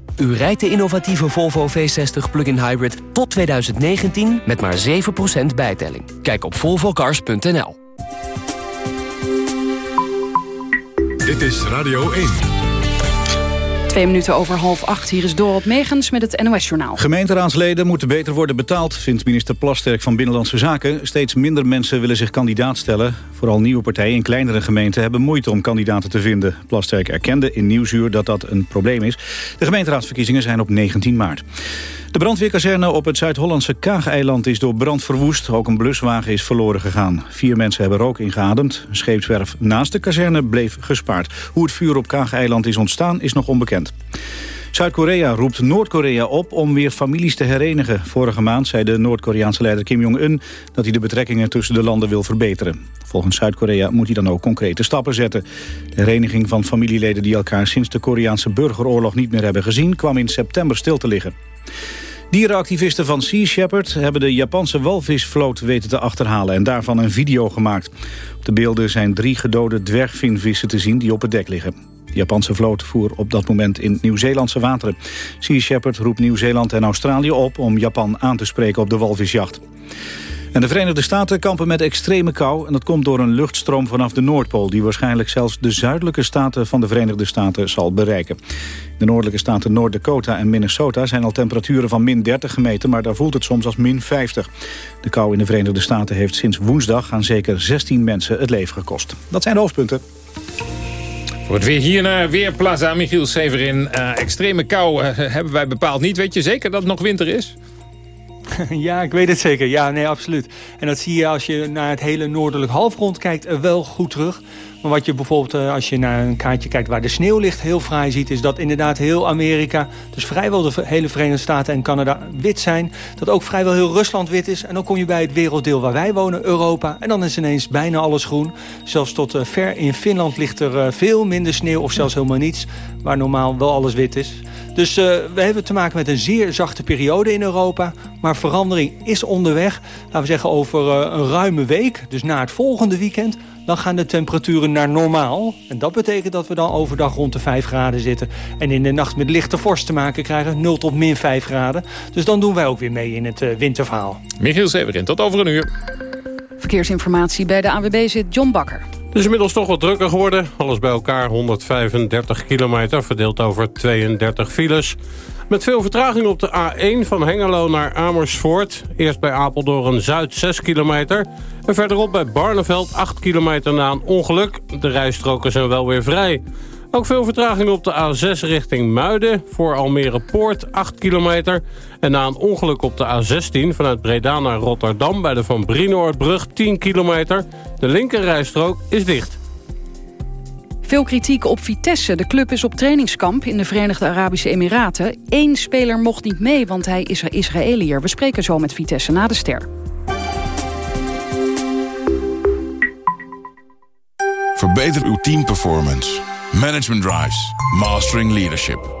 U rijdt de innovatieve Volvo V60 Plug-in Hybrid tot 2019 met maar 7% bijtelling. Kijk op volvocars.nl. Dit is Radio 1. Twee minuten over half acht. Hier is Dorot Megens met het NOS-journaal. Gemeenteraadsleden moeten beter worden betaald, vindt minister Plasterk van Binnenlandse Zaken. Steeds minder mensen willen zich kandidaat stellen. Vooral nieuwe partijen in kleinere gemeenten hebben moeite om kandidaten te vinden. Plasterk erkende in Nieuwsuur dat dat een probleem is. De gemeenteraadsverkiezingen zijn op 19 maart. De brandweerkazerne op het Zuid-Hollandse Kaageiland is door brand verwoest. Ook een bluswagen is verloren gegaan. Vier mensen hebben rook ingeademd. Een scheepswerf naast de kazerne bleef gespaard. Hoe het vuur op Kaageiland is ontstaan is nog onbekend. Zuid-Korea roept Noord-Korea op om weer families te herenigen. Vorige maand zei de Noord-Koreaanse leider Kim Jong-un... dat hij de betrekkingen tussen de landen wil verbeteren. Volgens Zuid-Korea moet hij dan ook concrete stappen zetten. De hereniging van familieleden die elkaar sinds de Koreaanse burgeroorlog niet meer hebben gezien... kwam in september stil te liggen. Dierenactivisten van Sea Shepherd hebben de Japanse walvisvloot weten te achterhalen en daarvan een video gemaakt. Op de beelden zijn drie gedode dwergvinvissen te zien die op het dek liggen. De Japanse vloot voer op dat moment in Nieuw-Zeelandse wateren. Sea Shepherd roept Nieuw-Zeeland en Australië op om Japan aan te spreken op de walvisjacht. En de Verenigde Staten kampen met extreme kou... en dat komt door een luchtstroom vanaf de Noordpool... die waarschijnlijk zelfs de zuidelijke staten van de Verenigde Staten zal bereiken. De noordelijke staten Noord-Dakota en Minnesota zijn al temperaturen van min 30 gemeten... maar daar voelt het soms als min 50. De kou in de Verenigde Staten heeft sinds woensdag aan zeker 16 mensen het leven gekost. Dat zijn de hoofdpunten. Wordt weer hier naar Weerplaza, Michiel Severin. Uh, extreme kou uh, hebben wij bepaald niet. Weet je zeker dat het nog winter is? Ja, ik weet het zeker. Ja, nee, absoluut. En dat zie je als je naar het hele noordelijk halfrond kijkt wel goed terug. Maar wat je bijvoorbeeld, eh, als je naar een kaartje kijkt waar de sneeuw ligt, heel fraai ziet... is dat inderdaad heel Amerika, dus vrijwel de hele Verenigde Staten en Canada wit zijn. Dat ook vrijwel heel Rusland wit is. En dan kom je bij het werelddeel waar wij wonen, Europa. En dan is ineens bijna alles groen. Zelfs tot uh, ver in Finland ligt er veel minder sneeuw of zelfs helemaal niets. Waar normaal wel alles wit is. Dus uh, we hebben te maken met een zeer zachte periode in Europa. Maar verandering is onderweg. Laten we zeggen over een ruime week. Dus na het volgende weekend dan gaan de temperaturen naar normaal. En dat betekent dat we dan overdag rond de 5 graden zitten. En in de nacht met lichte vorst te maken krijgen, 0 tot min 5 graden. Dus dan doen wij ook weer mee in het uh, winterverhaal. Michiel Severin, tot over een uur. Verkeersinformatie bij de AWB zit John Bakker. Het is inmiddels toch wat drukker geworden. Alles bij elkaar 135 kilometer, verdeeld over 32 files. Met veel vertraging op de A1 van Hengelo naar Amersfoort. Eerst bij Apeldoorn Zuid 6 kilometer. En verderop bij Barneveld 8 kilometer na een ongeluk. De rijstroken zijn wel weer vrij. Ook veel vertraging op de A6 richting Muiden. Voor Almere Poort 8 kilometer. En na een ongeluk op de A16 vanuit Breda naar Rotterdam... bij de Van Brienoordbrug 10 kilometer. De linkerrijstrook is dicht. Veel kritiek op Vitesse. De club is op trainingskamp in de Verenigde Arabische Emiraten. Eén speler mocht niet mee, want hij is er Israëliër. We spreken zo met Vitesse na de ster. Verbeter uw teamperformance. Management Drives. Mastering Leadership.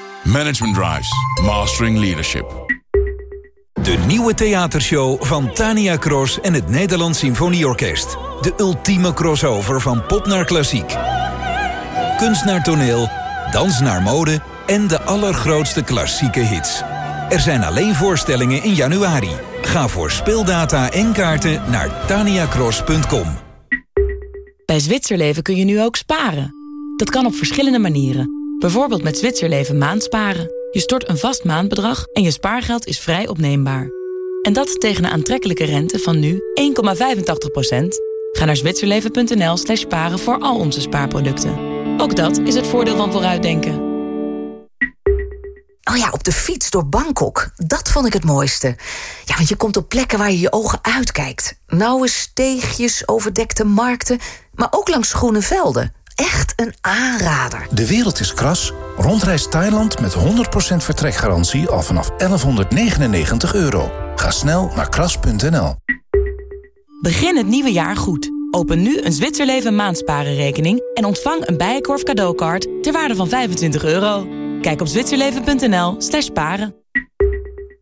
Management Drives. Mastering Leadership. De nieuwe theatershow van Tania Cross en het Nederlands Symfonieorkest. De ultieme crossover van pop naar klassiek. Kunst naar toneel, dans naar mode en de allergrootste klassieke hits. Er zijn alleen voorstellingen in januari. Ga voor speeldata en kaarten naar taniacross.com. Bij Zwitserleven kun je nu ook sparen. Dat kan op verschillende manieren. Bijvoorbeeld met Zwitserleven maandsparen. Je stort een vast maandbedrag en je spaargeld is vrij opneembaar. En dat tegen een aantrekkelijke rente van nu 1,85%. Ga naar zwitserleven.nl slash sparen voor al onze spaarproducten. Ook dat is het voordeel van vooruitdenken. Oh ja, op de fiets door Bangkok. Dat vond ik het mooiste. Ja, want je komt op plekken waar je je ogen uitkijkt. Nauwe steegjes, overdekte markten, maar ook langs groene velden. Echt een aanrader. De wereld is kras. Rondreis Thailand met 100% vertrekgarantie al vanaf 1199 euro. Ga snel naar kras.nl. Begin het nieuwe jaar goed. Open nu een Zwitserleven maandsparenrekening... en ontvang een Bijenkorf cadeaukaart ter waarde van 25 euro. Kijk op zwitserleven.nl slash paren.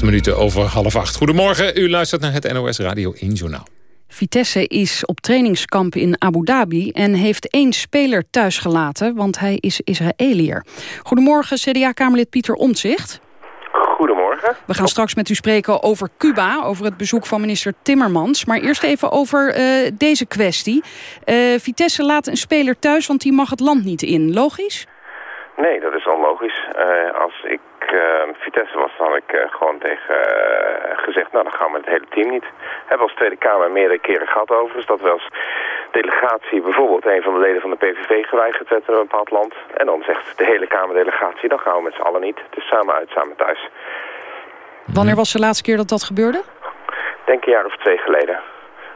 Acht minuten over half acht. Goedemorgen, u luistert naar het NOS Radio 1 Journaal. Vitesse is op trainingskamp in Abu Dhabi en heeft één speler thuisgelaten, want hij is Israëliër. Goedemorgen, CDA-kamerlid Pieter Omtzigt. Goedemorgen. We gaan straks met u spreken over Cuba, over het bezoek van minister Timmermans. Maar eerst even over uh, deze kwestie. Uh, Vitesse laat een speler thuis, want die mag het land niet in. Logisch? Nee, dat is onlogisch. Uh, als ik Vitesse was, dan had ik uh, gewoon tegen uh, gezegd... nou, dan gaan we met het hele team niet. Hebben we als Tweede Kamer meerdere keren gehad over. Dus dat we als delegatie bijvoorbeeld een van de leden van de PVV geweigerd werd in een bepaald land. En dan zegt de hele Kamerdelegatie, dan gaan we met z'n allen niet. Dus samen uit, samen thuis. Wanneer was de laatste keer dat dat gebeurde? Denk een jaar of twee geleden.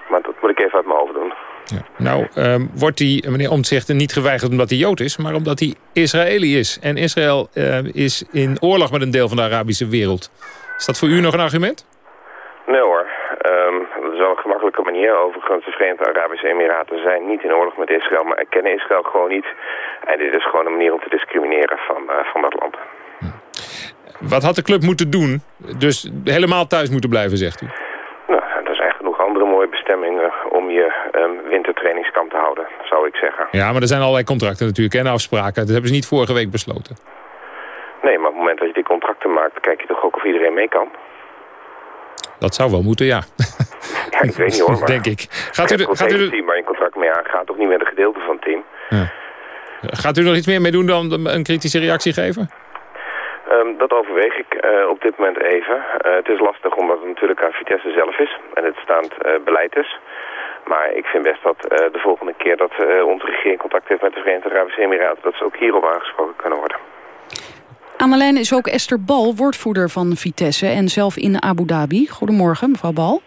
Maar dat moet ik even uit mijn hoofd doen. Ja. Nou, um, wordt die meneer Omtzigt niet geweigerd omdat hij Jood is... maar omdat hij Israëli is. En Israël uh, is in oorlog met een deel van de Arabische wereld. Is dat voor u nog een argument? Nee hoor. Um, dat is wel een gemakkelijke manier. Overigens, de Verenigde Arabische Emiraten zijn niet in oorlog met Israël... maar erkennen Israël gewoon niet. En dit is gewoon een manier om te discrimineren van, uh, van dat land. Hm. Wat had de club moeten doen? Dus helemaal thuis moeten blijven, zegt u? Nou, er zijn genoeg andere mooie bestemmingen om je um, wintertrainingskamp te houden, zou ik zeggen. Ja, maar er zijn allerlei contracten natuurlijk en afspraken. Dat hebben ze niet vorige week besloten. Nee, maar op het moment dat je die contracten maakt, kijk je toch ook of iedereen mee kan? Dat zou wel moeten, ja. Ja, ik weet niet hoor. Maar Denk ik. Gaat u, de, gaat u de... team waar je een contract mee aangaat, toch niet met een gedeelte van het team? Ja. Gaat u nog iets meer mee doen dan een kritische reactie geven? Um, dat overweeg ik uh, op dit moment even. Uh, het is lastig omdat het natuurlijk aan Vitesse zelf is en het staand uh, beleid is. Maar ik vind best dat de volgende keer dat onze regering contact heeft met de Verenigde Arabische Emiraten... dat ze ook hierop aangesproken kunnen worden. Aan de lijn is ook Esther Bal, woordvoerder van Vitesse en zelf in Abu Dhabi. Goedemorgen, mevrouw Bal.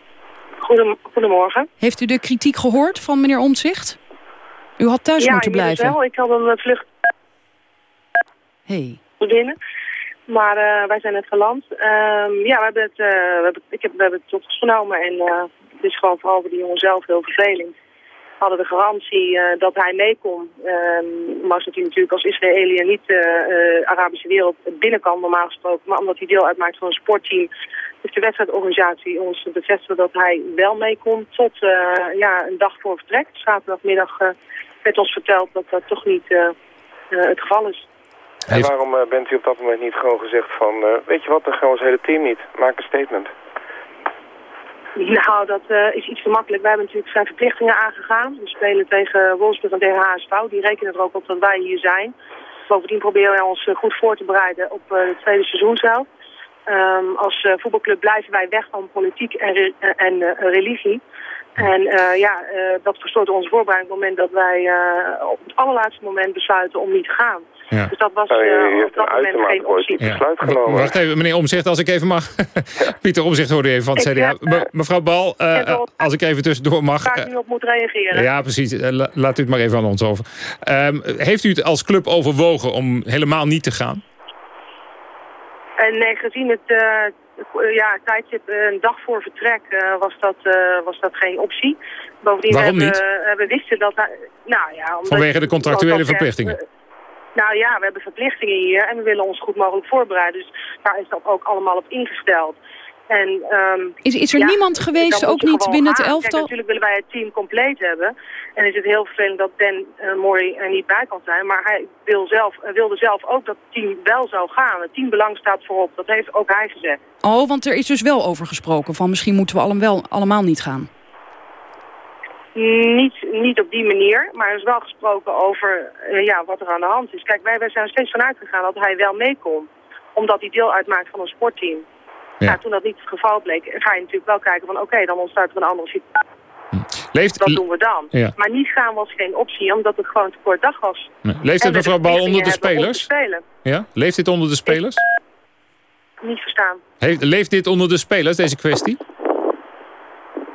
Goedemorgen. Heeft u de kritiek gehoord van meneer Omtzigt? U had thuis ja, moeten blijven. Ja, wel. Ik had een vlucht hey. binnen. Maar uh, wij zijn net geland. Uh, ja, we hebben het, uh, we hebben, ik heb, we hebben het tot ons genomen en het is gewoon vooral voor die jongen zelf heel vervelend. We hadden de garantie dat hij mee kon. Ehm, maar zodat hij natuurlijk als Israëliër niet de Arabische wereld binnen kan, normaal gesproken. Maar omdat hij deel uitmaakt van een sportteam, heeft de wedstrijdorganisatie ons bevestigd dat hij wel mee kon. Tot ja, een dag voor vertrek. Zaterdagmiddag werd ons verteld dat dat toch niet het geval is. En waarom uh, bent u op dat moment niet gewoon gezegd van... Uh, weet je wat, dan gaan we ons hele team niet. Maak een statement. Nou, dat uh, is iets te makkelijk. Wij hebben natuurlijk zijn verplichtingen aangegaan. We spelen tegen Wolfsburg en tegen HSV. Die rekenen er ook op dat wij hier zijn. Bovendien proberen wij ons goed voor te bereiden op het tweede seizoen zelf. Um, als voetbalclub blijven wij weg van politiek en, en religie. En eh, ja, uh, dat verstoort onze voorbereiding op het moment dat wij uh, op het allerlaatste moment besluiten om niet te gaan. Ja. Dus dat was uh, op dat moment geen optie. besluit genomen. Wacht even, meneer Omzicht, als ik even mag. Pieter Omzicht hoorde even van het Ik CDA. Me, mevrouw Bal, als ik even tussendoor mag. Waar ik nu op moet reageren. ja, precies. La, laat u het maar even aan ons over. Um, heeft u het als club overwogen om helemaal niet te gaan? En nee, gezien het uh, ja, tijdje, een dag voor vertrek uh, was, dat, was dat geen optie. Bovendien Waarom hebben, niet? we wisten dat... Nou, ja, omdat Vanwege de contractuele verplichtingen? nou ja, we hebben verplichtingen hier en we willen ons goed mogelijk voorbereiden. Dus daar is dat ook allemaal op ingesteld. En, um, is, is er ja, niemand geweest, ook niet binnen het elftal? Kijk, natuurlijk willen wij het team compleet hebben. En is het heel vervelend dat Dan uh, Mori er niet bij kan zijn. Maar hij wil zelf, uh, wilde zelf ook dat het team wel zou gaan. Het teambelang staat voorop. Dat heeft ook hij gezegd. Oh, want er is dus wel over gesproken van misschien moeten we allemaal, wel, allemaal niet gaan. Niet, niet op die manier, maar er is wel gesproken over uh, ja, wat er aan de hand is. Kijk, wij, wij zijn er steeds vanuit gegaan dat hij wel mee kon. Omdat hij deel uitmaakt van een sportteam. Ja. Nou, toen dat niet het geval bleek, ga je natuurlijk wel kijken van oké, okay, dan ontstaat er een andere situatie. Leeft, dat doen we dan. Ja. Maar niet gaan was geen optie, omdat het gewoon te kort dag was. Nee. Leeft het mevrouw Bal onder de spelers? Ja? Leeft dit onder de spelers? Ik, niet verstaan. Heeft, leeft dit onder de spelers, deze kwestie?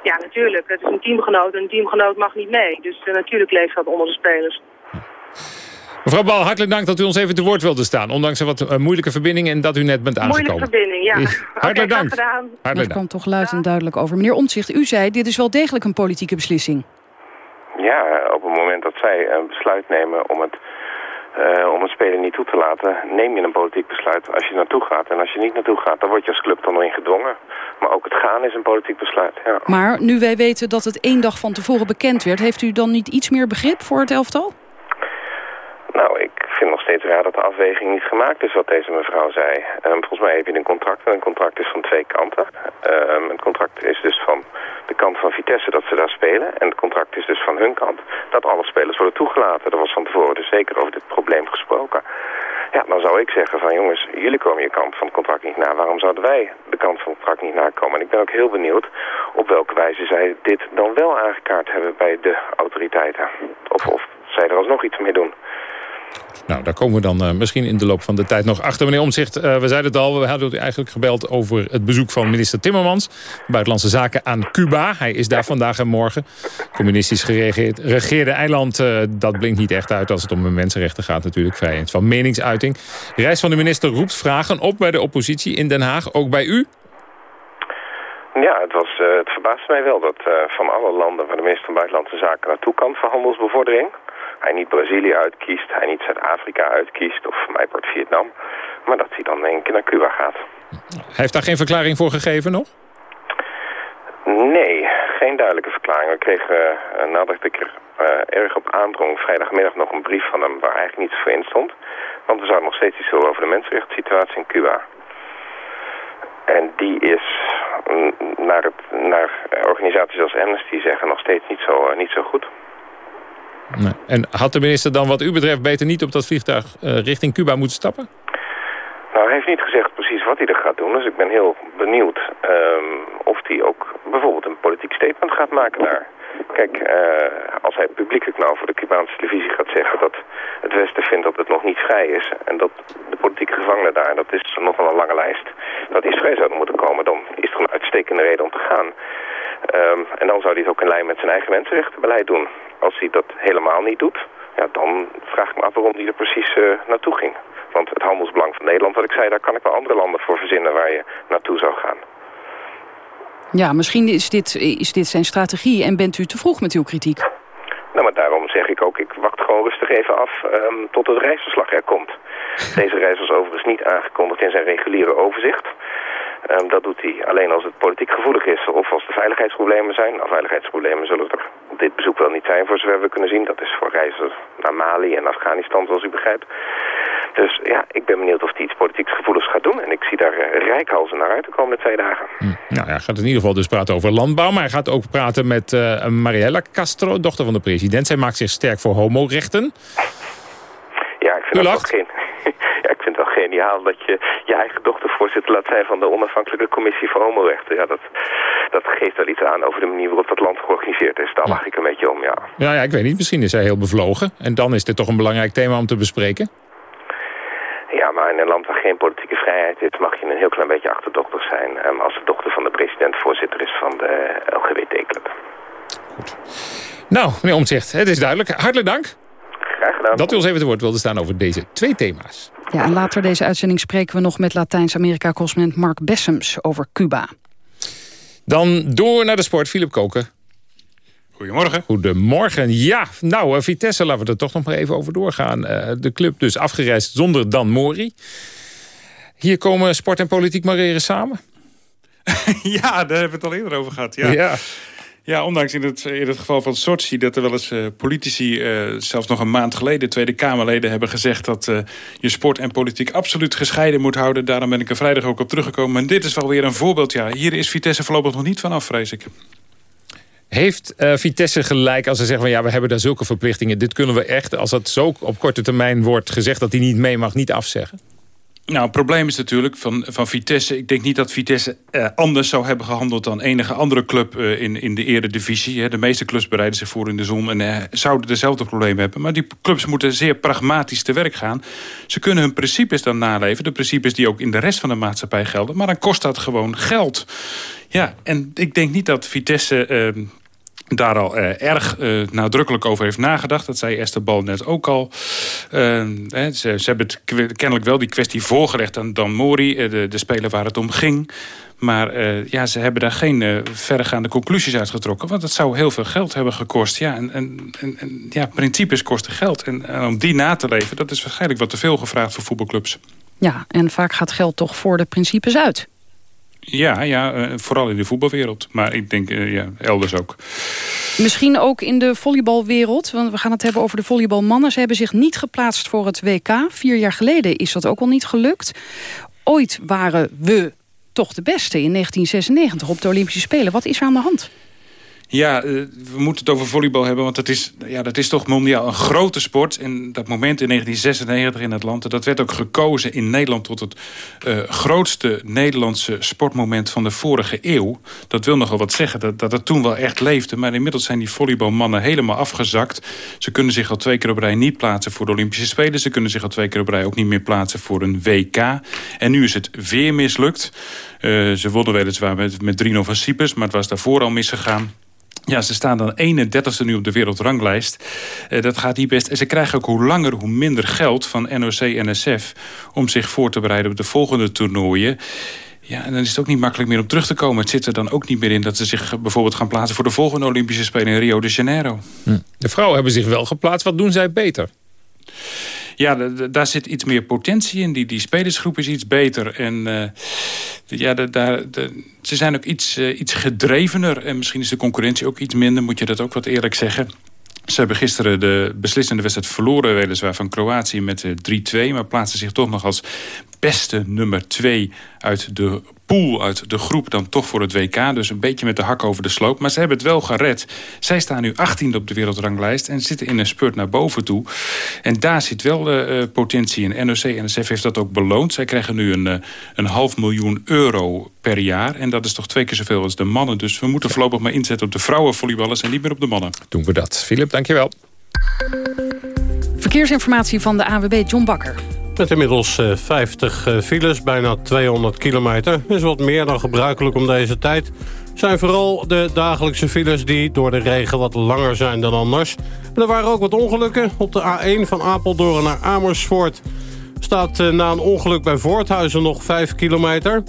Ja, natuurlijk. Het is een teamgenoot en een teamgenoot mag niet mee. Dus uh, natuurlijk leeft dat onder de spelers. Mevrouw Bal, hartelijk dank dat u ons even te woord wilde staan. Ondanks een wat uh, moeilijke verbinding en dat u net bent aangekomen. Moeilijke verbinding, ja. hartelijk okay, dank. Gedaan. Hartelijk dat kwam toch luid en duidelijk over. Meneer Omtzigt, u zei dit is wel degelijk een politieke beslissing. Ja, op het moment dat zij een besluit nemen om het, uh, om het spelen niet toe te laten... neem je een politiek besluit als je naartoe gaat. En als je niet naartoe gaat, dan word je als club dan in gedwongen. Maar ook het gaan is een politiek besluit, ja. Maar nu wij weten dat het één dag van tevoren bekend werd... heeft u dan niet iets meer begrip voor het elftal? Nou, ik vind nog steeds raar dat de afweging niet gemaakt is wat deze mevrouw zei. Um, volgens mij heb je een contract en een contract is van twee kanten. Um, het contract is dus van de kant van Vitesse dat ze daar spelen. En het contract is dus van hun kant dat alle spelers worden toegelaten. Er was van tevoren dus zeker over dit probleem gesproken. Ja, dan zou ik zeggen van jongens, jullie komen je kant van het contract niet na. Waarom zouden wij de kant van het contract niet nakomen? En ik ben ook heel benieuwd op welke wijze zij dit dan wel aangekaart hebben bij de autoriteiten. Of, of zij er alsnog iets mee doen. Nou, daar komen we dan uh, misschien in de loop van de tijd nog achter. Meneer Omtzigt, uh, we zeiden het al, we hadden u eigenlijk gebeld over het bezoek van minister Timmermans. Buitenlandse Zaken aan Cuba. Hij is daar vandaag en morgen. Communistisch geregeerde eiland, uh, dat blinkt niet echt uit als het om mensenrechten gaat natuurlijk. Vrijheid van meningsuiting. De reis van de minister roept vragen op bij de oppositie in Den Haag, ook bij u. Ja, het, was, het verbaast mij wel dat van alle landen waar de minister van Buitenlandse Zaken naartoe kan voor handelsbevordering, hij niet Brazilië uitkiest, hij niet Zuid-Afrika uitkiest of voor mij part Vietnam, maar dat hij dan in één keer naar Cuba gaat. Hij heeft daar geen verklaring voor gegeven nog? Nee, geen duidelijke verklaring. We kregen, uh, nadat ik er uh, erg op aandrong, vrijdagmiddag nog een brief van hem waar eigenlijk niets voor in stond. Want we zouden nog steeds iets horen over de mensenrechtssituatie in Cuba. En die is naar, het, naar organisaties als Amnesty zeggen nog steeds niet zo, uh, niet zo goed. En had de minister dan wat u betreft beter niet op dat vliegtuig uh, richting Cuba moeten stappen? Nou, hij heeft niet gezegd precies wat hij er gaat doen. Dus ik ben heel benieuwd um, of hij ook bijvoorbeeld een politiek statement gaat maken daar. Kijk, uh, als hij publiekelijk nou voor de Cubaanse televisie gaat zeggen dat het Westen vindt dat het nog niet vrij is... en dat de politieke gevangenen daar, dat is nogal een lange lijst, dat die vrij zouden moeten komen... dan is er een uitstekende reden om te gaan. Um, en dan zou hij het ook in lijn met zijn eigen mensenrechtenbeleid doen. Als hij dat helemaal niet doet, ja, dan vraag ik me af waarom hij er precies uh, naartoe ging. Want het handelsbelang van Nederland, wat ik zei, daar kan ik wel andere landen voor verzinnen waar je naartoe zou gaan. Ja, misschien is dit, is dit zijn strategie en bent u te vroeg met uw kritiek. Nou, maar daarom zeg ik ook, ik wacht gewoon rustig even af um, tot het reisverslag er komt. Deze reis was overigens niet aangekondigd in zijn reguliere overzicht. Um, dat doet hij alleen als het politiek gevoelig is of als er veiligheidsproblemen zijn. Nou, veiligheidsproblemen zullen er op dit bezoek wel niet zijn voor zover we kunnen zien. Dat is voor reizen naar Mali en Afghanistan, zoals u begrijpt. Dus ja, ik ben benieuwd of hij iets politiek gevoeligs gaat doen. En ik zie daar uh, rijkhalzen naar uit de komende twee dagen. Hm. Nou, hij gaat in ieder geval dus praten over landbouw. Maar hij gaat ook praten met uh, Mariella Castro, dochter van de president. Zij maakt zich sterk voor homorechten. Ja, ik vind, dat ook geen, geniaal dat je je eigen dochter voorzitter laat zijn van de onafhankelijke commissie voor homorechten. Ja, dat, dat geeft wel iets aan over de manier waarop dat land georganiseerd is. Daar lag ik een beetje om, ja. Ja, ja, ik weet niet. Misschien is hij heel bevlogen. En dan is dit toch een belangrijk thema om te bespreken? Ja, maar in een land waar geen politieke vrijheid is... mag je een heel klein beetje achterdochtig zijn... Um, als de dochter van de president voorzitter is van de LGBT-club. Goed. Nou, meneer Omtzigt, het is duidelijk. Hartelijk dank. Graag gedaan. Dat u ons even te woord wilde staan over deze twee thema's. Ja, en later deze uitzending spreken we nog met Latijns-Amerika-correspondent Mark Bessems over Cuba. Dan door naar de sport, Philip Koken. Goedemorgen. Goedemorgen. Ja, nou, uh, Vitesse, laten we er toch nog maar even over doorgaan. Uh, de club dus afgereisd zonder Dan Mori. Hier komen sport en politiek maar even samen. ja, daar hebben we het al eerder over gehad. Ja. ja. Ja, ondanks in het, in het geval van Sochi dat er wel eens uh, politici, uh, zelfs nog een maand geleden, Tweede Kamerleden hebben gezegd dat uh, je sport en politiek absoluut gescheiden moet houden. Daarom ben ik er vrijdag ook op teruggekomen. En dit is wel weer een voorbeeld. Ja, hier is Vitesse voorlopig nog niet vanaf, vrees ik. Heeft Vitesse gelijk als ze zeggen van ja, we hebben daar zulke verplichtingen. Dit kunnen we echt, als dat zo op korte termijn wordt gezegd dat hij niet mee mag, niet afzeggen? Nou, het probleem is natuurlijk van, van Vitesse... ik denk niet dat Vitesse eh, anders zou hebben gehandeld... dan enige andere club eh, in, in de eredivisie. Hè. De meeste clubs bereiden zich voor in de zon... en eh, zouden dezelfde problemen hebben. Maar die clubs moeten zeer pragmatisch te werk gaan. Ze kunnen hun principes dan naleven. De principes die ook in de rest van de maatschappij gelden. Maar dan kost dat gewoon geld. Ja, en ik denk niet dat Vitesse ehm, daar al uh, erg uh, nadrukkelijk over heeft nagedacht. Dat zei Esther Bal net ook al. Uh, ze, ze, hebben kennelijk wel die kwestie voorgelegd aan Dan Mori, de, de speler waar het om ging. Maar ja, ze hebben daar geen verregaande conclusies uitgetrokken. Want het zou heel veel geld hebben gekost. Ja, en, en, en ja, principes kosten geld. En, en om die na te leven, dat is waarschijnlijk wat te veel gevraagd voor voetbalclubs. Ja, en vaak gaat geld toch voor de principes uit. Ja, ja uh, vooral in de voetbalwereld. Maar ik denk uh, ja, elders ook. Misschien ook in de volleybalwereld. Want we gaan het hebben over de volleybalmannen. Ze hebben zich niet geplaatst voor het WK. Vier jaar geleden is dat ook al niet gelukt. Ooit waren we toch de beste in 1996 op de Olympische Spelen. Wat is er aan de hand? Ja, we moeten het over volleybal hebben, want dat is, ja, dat is toch mondiaal een grote sport. En dat moment in 1996 in Atlanta, dat werd ook gekozen in Nederland... tot het uh, grootste Nederlandse sportmoment van de vorige eeuw. Dat wil nogal wat zeggen, dat, dat het toen wel echt leefde. Maar inmiddels zijn die volleybalmannen helemaal afgezakt. Ze kunnen zich al twee keer op rij niet plaatsen voor de Olympische Spelen. Ze kunnen zich al twee keer op rij ook niet meer plaatsen voor een WK. En nu is het weer mislukt. Uh, ze wonnen weliswaar met, met 3-0 van Cyprus, maar het was daarvoor al misgegaan. Ja, ze staan dan 31ste nu op de wereldranglijst. Uh, dat gaat niet best. En ze krijgen ook hoe langer hoe minder geld van NOC-NSF... om zich voor te bereiden op de volgende toernooien. Ja, en dan is het ook niet makkelijk meer om terug te komen. Het zit er dan ook niet meer in dat ze zich bijvoorbeeld gaan plaatsen... voor de volgende Olympische Spelen in Rio de Janeiro. Hm. De vrouwen hebben zich wel geplaatst. Wat doen zij beter? Ja, daar zit iets meer potentie in. Die, die spelersgroep is iets beter. En uh, ja, daar, ze zijn ook iets, uh, iets gedrevener. En misschien is de concurrentie ook iets minder, moet je dat ook wat eerlijk zeggen. Ze hebben gisteren de beslissende wedstrijd verloren... weliswaar van Kroatië met 3-2... maar plaatsen zich toch nog als beste nummer 2 uit de pool, uit de groep... dan toch voor het WK. Dus een beetje met de hak over de sloop. Maar ze hebben het wel gered. Zij staan nu 18e op de wereldranglijst... en zitten in een spurt naar boven toe. En daar zit wel uh, potentie in. NOC-NSF heeft dat ook beloond. Zij krijgen nu een, uh, een half miljoen euro per jaar. En dat is toch twee keer zoveel als de mannen. Dus we moeten voorlopig maar inzetten op de vrouwenvolleyballers... en niet meer op de mannen. Doen we dat. Filip, dankjewel. Verkeersinformatie van de AWB John Bakker. Met inmiddels 50 uh, files, bijna 200 kilometer. is wat meer dan gebruikelijk om deze tijd. zijn vooral de dagelijkse files die door de regen wat langer zijn dan anders. er waren ook wat ongelukken. Op de A1 van Apeldoorn naar Amersfoort staat uh, na een ongeluk bij Voorthuizen nog 5 kilometer.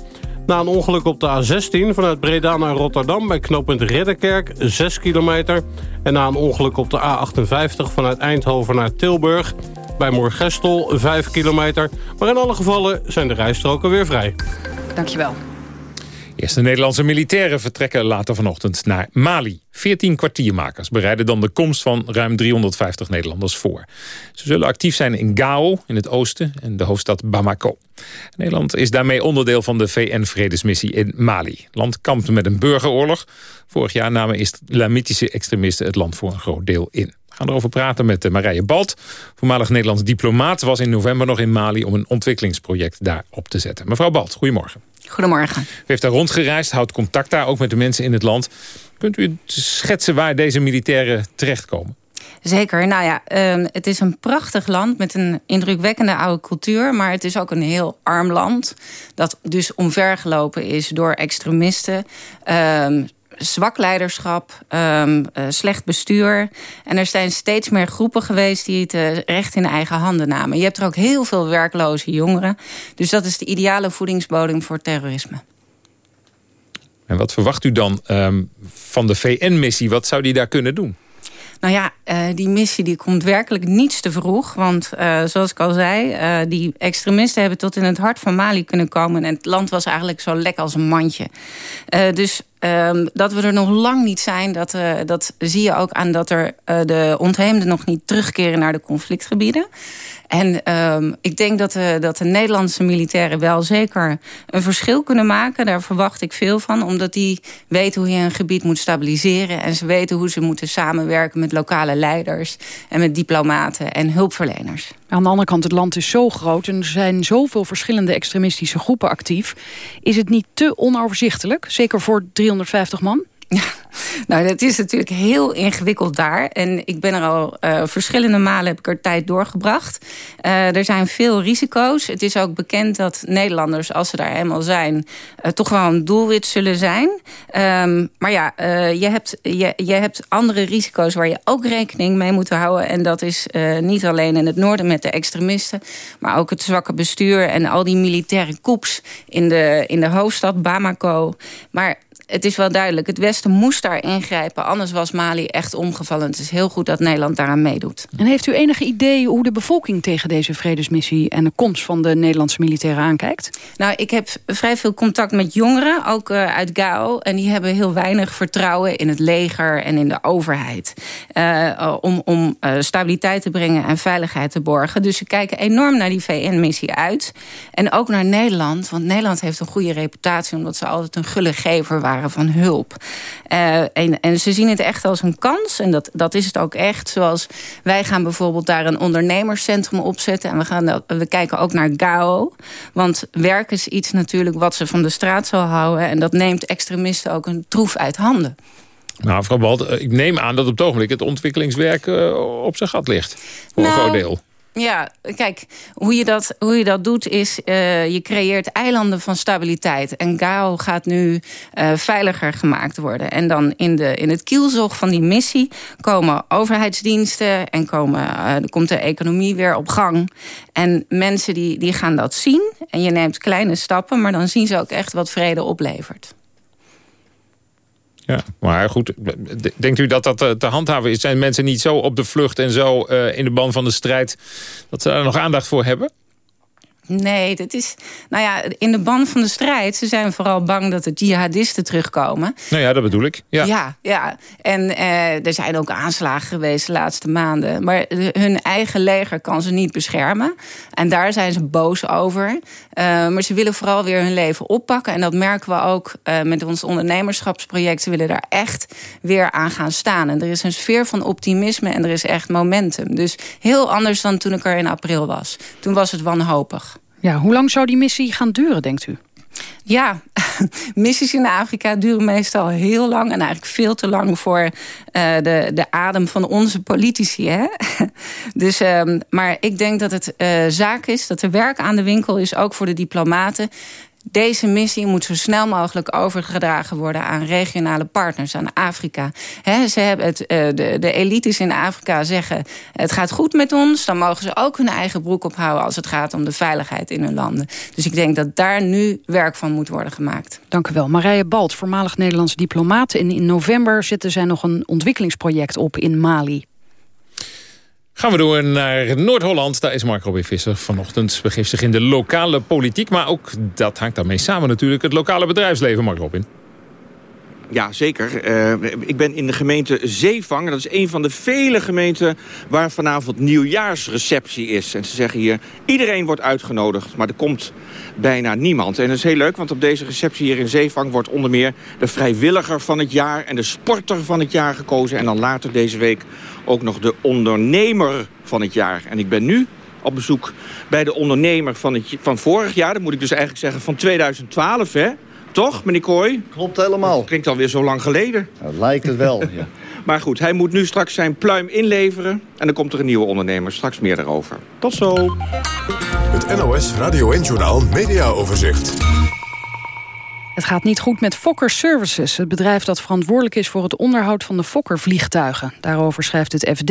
Na een ongeluk op de A16 vanuit Breda naar Rotterdam... bij knooppunt Ridderkerk, 6 kilometer. En na een ongeluk op de A58 vanuit Eindhoven naar Tilburg... bij Moergestel, 5 kilometer. Maar in alle gevallen zijn de rijstroken weer vrij. Dankjewel. Eerste Nederlandse militairen vertrekken later vanochtend naar Mali. Veertien kwartiermakers bereiden dan de komst van ruim 350 Nederlanders voor. Ze zullen actief zijn in Gao in het oosten en de hoofdstad Bamako. Nederland is daarmee onderdeel van de VN-vredesmissie in Mali. Het land kampt met een burgeroorlog. Vorig jaar namen islamitische extremisten het land voor een groot deel in. We gaan erover praten met Marije Balt. Voormalig Nederlands diplomaat was in november nog in Mali... om een ontwikkelingsproject daar op te zetten. Mevrouw Balt, goedemorgen. Goedemorgen. U heeft daar rondgereisd, houdt contact daar ook met de mensen in het land. Kunt u schetsen waar deze militairen terechtkomen? Zeker. Nou ja, ehm, het is een prachtig land met een indrukwekkende oude cultuur. Maar het is ook een heel arm land. Dat dus omvergelopen is door extremisten. Um, zwak leiderschap, um, slecht bestuur. En er zijn steeds meer groepen geweest die het uh, recht in eigen handen namen. Je hebt er ook heel veel werkloze jongeren. Dus dat is de ideale voedingsbodem voor terrorisme. En wat verwacht u dan van de VN-missie? Wat zou die daar kunnen doen? Nou ja, uh, die missie die komt werkelijk niets te vroeg. Want uh, zoals ik al zei, uh, die extremisten hebben tot in het hart van Mali kunnen komen. En het land was eigenlijk zo lek als een mandje. dus Um, dat we er nog lang niet zijn, dat, uh, dat zie je ook aan dat er uh, de ontheemden nog niet terugkeren naar de conflictgebieden. En um, ik denk dat de, dat de Nederlandse militairen wel zeker een verschil kunnen maken. Daar verwacht ik veel van, omdat die weten hoe je een gebied moet stabiliseren. En ze weten hoe ze moeten samenwerken met lokale leiders en met diplomaten en hulpverleners. Aan de andere kant, het land is zo groot en er zijn zoveel verschillende extremistische groepen actief. Is het niet te onoverzichtelijk, zeker voor 350 man? Ja, nou, dat is natuurlijk heel ingewikkeld daar. En ik ben er al uh, verschillende malen heb ik er tijd doorgebracht. Uh, er zijn veel risico's. Het is ook bekend dat Nederlanders, als ze daar eenmaal zijn... Uh, toch wel een doelwit zullen zijn. Um, maar ja, je, hebt, je, je hebt andere risico's waar je ook rekening mee moet houden. En dat is niet alleen in het noorden met de extremisten... maar ook het zwakke bestuur en al die militaire coups in de, in de hoofdstad Bamako. Maar het is wel duidelijk, het Westen moest daar ingrijpen. Anders was Mali echt omgevallen. Het is heel goed dat Nederland daaraan meedoet. En heeft u enig idee hoe de bevolking tegen deze vredesmissie... en de komst van de Nederlandse militairen aankijkt? Nou, ik heb vrij veel contact met jongeren, ook uh, uit Gao. En die hebben heel weinig vertrouwen in het leger en in de overheid. Uh, om om uh, stabiliteit te brengen en veiligheid te borgen. Dus ze kijken enorm naar die VN-missie uit. En ook naar Nederland, want Nederland heeft een goede reputatie... omdat ze altijd een gulle gever waren van hulp. Uh, en, en, ze zien het echt als een kans. En dat, dat is het ook echt. Zoals wij gaan bijvoorbeeld daar een ondernemerscentrum opzetten. En we, gaan, we kijken ook naar GAO. Want werk is iets natuurlijk wat ze van de straat zal houden. En dat neemt extremisten ook een troef uit handen. Nou, mevrouw Balt, eh, ik neem aan dat op het ogenblik het ontwikkelingswerk uh, op zijn gat ligt. Voor nou, een groot deel. Ja, kijk, hoe je dat, hoe je dat doet is... Uh, je creëert eilanden van stabiliteit. En Gao gaat nu uh, veiliger gemaakt worden. En dan in, de, in het kielzog van die missie... komen overheidsdiensten en komen, er komt de economie weer op gang. En mensen die, die gaan dat zien. En je neemt kleine stappen, maar dan zien ze ook echt wat vrede oplevert. Ja, maar goed, denkt u dat dat eh, te handhaven is? Zijn mensen niet zo op de vlucht en zo uh, in de ban van de strijd... dat ze daar nog aandacht voor hebben? Nee, dat is. Nou ja, in de ban van de strijd. Ze zijn vooral bang dat de jihadisten terugkomen. Nou ja, dat bedoel ik. Ja, ja. ja. En eh, er zijn ook aanslagen geweest de laatste maanden. Maar hun eigen leger kan ze niet beschermen. En daar zijn ze boos over. Uh, maar ze willen vooral weer hun leven oppakken. En dat merken we ook uh, met ons ondernemerschapsproject. Ze willen daar echt weer aan gaan staan. En er is een sfeer van optimisme en er is echt momentum. Dus heel anders dan toen ik er in april was. Toen was het wanhopig. Ja, hoe lang zou die missie gaan duren, denkt u? Ja, missies in Afrika duren meestal heel lang... en eigenlijk veel te lang voor uh, de, de adem van onze politici. Hè? dus, um, maar ik denk dat het uh, zaak is, dat er werk aan de winkel is... ook voor de diplomaten deze missie moet zo snel mogelijk overgedragen worden aan regionale partners, aan Afrika. ze hebben het, uh, de, de elites in Afrika zeggen: het gaat goed met ons. Dan mogen ze ook hun eigen broek ophouden als het gaat om de veiligheid in hun landen. Dus ik denk dat daar nu werk van moet worden gemaakt. Dank u wel. Marije Balt, voormalig Nederlandse diplomaat. En in november zetten zij nog een ontwikkelingsproject op in Mali. Gaan we door naar Noord-Holland. Daar is Mark Robin Visser vanochtend. Begeeft zich in de lokale politiek. Maar ook, dat hangt daarmee samen natuurlijk, het lokale bedrijfsleven, Mark Robin. Ja, zeker. Eh, ik ben in de gemeente Zeevang. Dat is een van de vele gemeenten waar vanavond nieuwjaarsreceptie is. En ze zeggen hier, iedereen wordt uitgenodigd, maar er komt bijna niemand. En dat is heel leuk, want op deze receptie hier in Zeevang... wordt onder meer de vrijwilliger van het jaar en de sporter van het jaar gekozen. En dan later deze week ook nog de ondernemer van het jaar. En ik ben nu op bezoek bij de ondernemer van, het, van vorig jaar. Dat moet ik dus eigenlijk zeggen van 2012, hè? Toch, meneer Kooi? Klopt helemaal. Dat klinkt alweer zo lang geleden. Dat lijkt het wel, ja. maar goed, hij moet nu straks zijn pluim inleveren... en dan komt er een nieuwe ondernemer. Straks meer daarover. Tot zo. Het NOS Radio 1-journaal Media Overzicht. Het gaat niet goed met Fokker Services, het bedrijf dat verantwoordelijk is voor het onderhoud van de Fokker-vliegtuigen. Daarover schrijft het FD.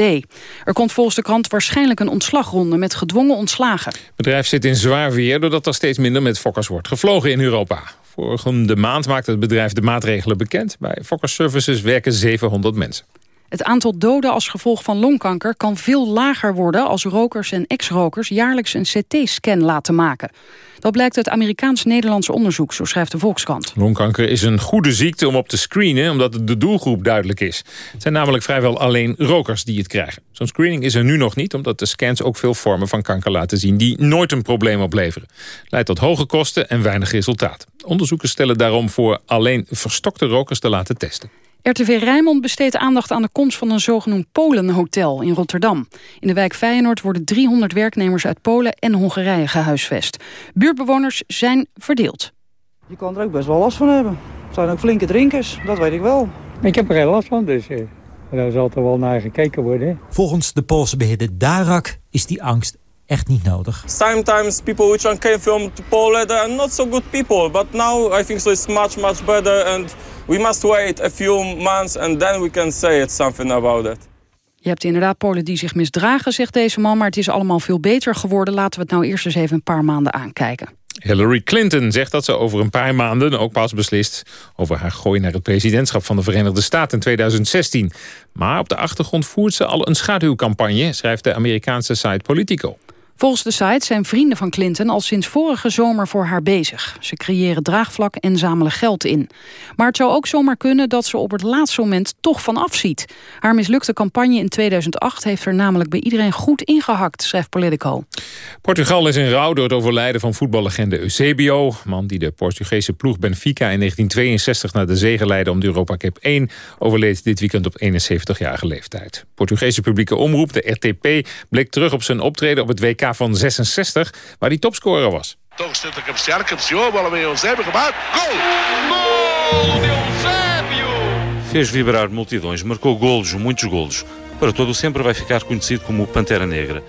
Er komt volgens de krant waarschijnlijk een ontslagronde met gedwongen ontslagen. Het bedrijf zit in zwaar weer doordat er steeds minder met Fokkers wordt gevlogen in Europa. Vorige maand maakte het bedrijf de maatregelen bekend. Bij Fokker Services werken 700 mensen. Het aantal doden als gevolg van longkanker kan veel lager worden... als rokers en ex-rokers jaarlijks een CT-scan laten maken. Dat blijkt uit Amerikaans-Nederlands onderzoek, zo schrijft de Volkskrant. Longkanker is een goede ziekte om op te screenen... omdat de doelgroep duidelijk is. Het zijn namelijk vrijwel alleen rokers die het krijgen. Zo'n screening is er nu nog niet... omdat de scans ook veel vormen van kanker laten zien... die nooit een probleem opleveren. Leidt tot hoge kosten en weinig resultaat. Onderzoekers stellen daarom voor alleen verstokte rokers te laten testen. RTV Rijnmond besteedt aandacht aan de komst van een zogenoemd Polenhotel in Rotterdam. In de wijk Feyenoord worden 300 werknemers uit Polen en Hongarije gehuisvest. Buurtbewoners zijn verdeeld. Je kan er ook best wel last van hebben. Het zijn ook flinke drinkers, dat weet ik wel. Ik heb er geen last van, dus eh, daar zal er wel naar gekeken worden. Volgens de Poolse beheerder Darak is die angst echt niet nodig. Sometimes people which came from Poland they are not so good people, but now I think so it's much much better and we must wait a few months and then we can say it something about it. Je hebt inderdaad Polen die zich misdragen, zegt deze man... maar het is allemaal veel beter geworden. Laten we het nou eerst eens even een paar maanden aankijken. Hillary Clinton zegt dat ze over een paar maanden ook pas beslist... over haar gooi naar het presidentschap van de Verenigde Staten in 2016. Maar op de achtergrond voert ze al een schaduwcampagne... schrijft de Amerikaanse site Politico. Volgens de site zijn vrienden van Clinton al sinds vorige zomer voor haar bezig. Ze creëren draagvlak en zamelen geld in. Maar het zou ook zomaar kunnen dat ze op het laatste moment toch van afziet. Haar mislukte campagne in 2008 heeft er namelijk bij iedereen goed ingehakt, schrijft Politico. Portugal is in rouw door het overlijden van voetballegende Eusebio. Man die de Portugese ploeg Benfica in 1962 naar de zege leidde om de Europa Cup 1... overleed dit weekend op 71-jarige leeftijd. Portugese publieke omroep, de RTP, bleek terug op zijn optreden op het WK van 66, waar hij topscorer was. Toch zit de cabecear, cabeceou, bola bij Eusébio, gemaakt. Gol! Gol de Eusébio! Fez vibrar multidões, marcou golos, muitos golos. Para todo sempre vai ficar conhecido como Pantera Negra.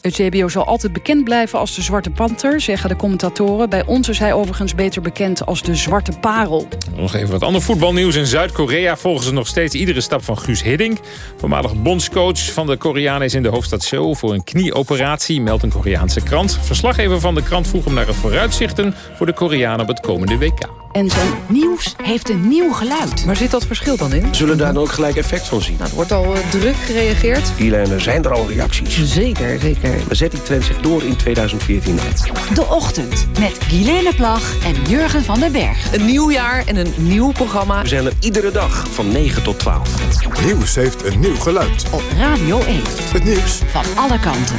Eusebio zal altijd bekend blijven als de Zwarte Panter, zeggen de commentatoren. Bij ons is hij overigens beter bekend als de Zwarte Parel. Nog even wat ander voetbalnieuws. In Zuid-Korea volgen ze nog steeds iedere stap van Guus Hiddink. Voormalig bondscoach van de Koreanen is in de hoofdstad Seoul... voor een knieoperatie, meldt een Koreaanse krant. Verslaggever van de krant vroeg hem naar het vooruitzichten... voor de Koreanen op het komende WK. En zijn nieuws heeft een nieuw geluid. Waar zit dat verschil dan in? Zullen daar dan ook gelijk effect van zien? Nou, er wordt al uh, druk gereageerd. Hierlijnen zijn er al reacties. Zeker, zeker. Maar zet die trend zich door in 2014 De Ochtend met Guilaine Plag en Jurgen van den Berg. Een nieuw jaar en een nieuw programma. We zijn er iedere dag van 9 tot 12. Nieuws heeft een nieuw geluid. Op Radio 1. Het nieuws van alle kanten.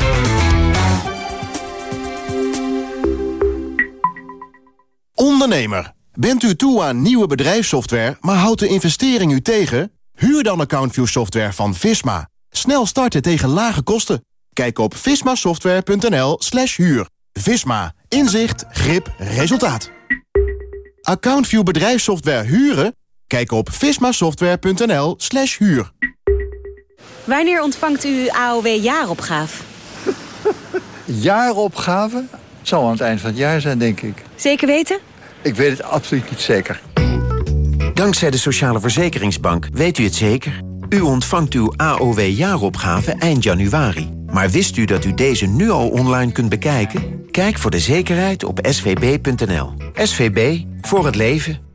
Ondernemer. Bent u toe aan nieuwe bedrijfssoftware, maar houdt de investering u tegen? Huur dan AccountView software van Visma. Snel starten tegen lage kosten. Kijk op vismasoftware.nl slash huur. Visma. Inzicht, grip, resultaat. AccountView bedrijfssoftware huren? Kijk op vismasoftware.nl slash huur. Wanneer ontvangt u AOW jaaropgave? Jaaropgave? Het zal aan het eind van het jaar zijn, denk ik. Zeker weten? Ik weet het absoluut niet zeker. Dankzij de Sociale Verzekeringsbank weet u het zeker. U ontvangt uw AOW-jaaropgave eind januari. Maar wist u dat u deze nu al online kunt bekijken? Kijk voor de zekerheid op svb.nl. SVB, voor het leven.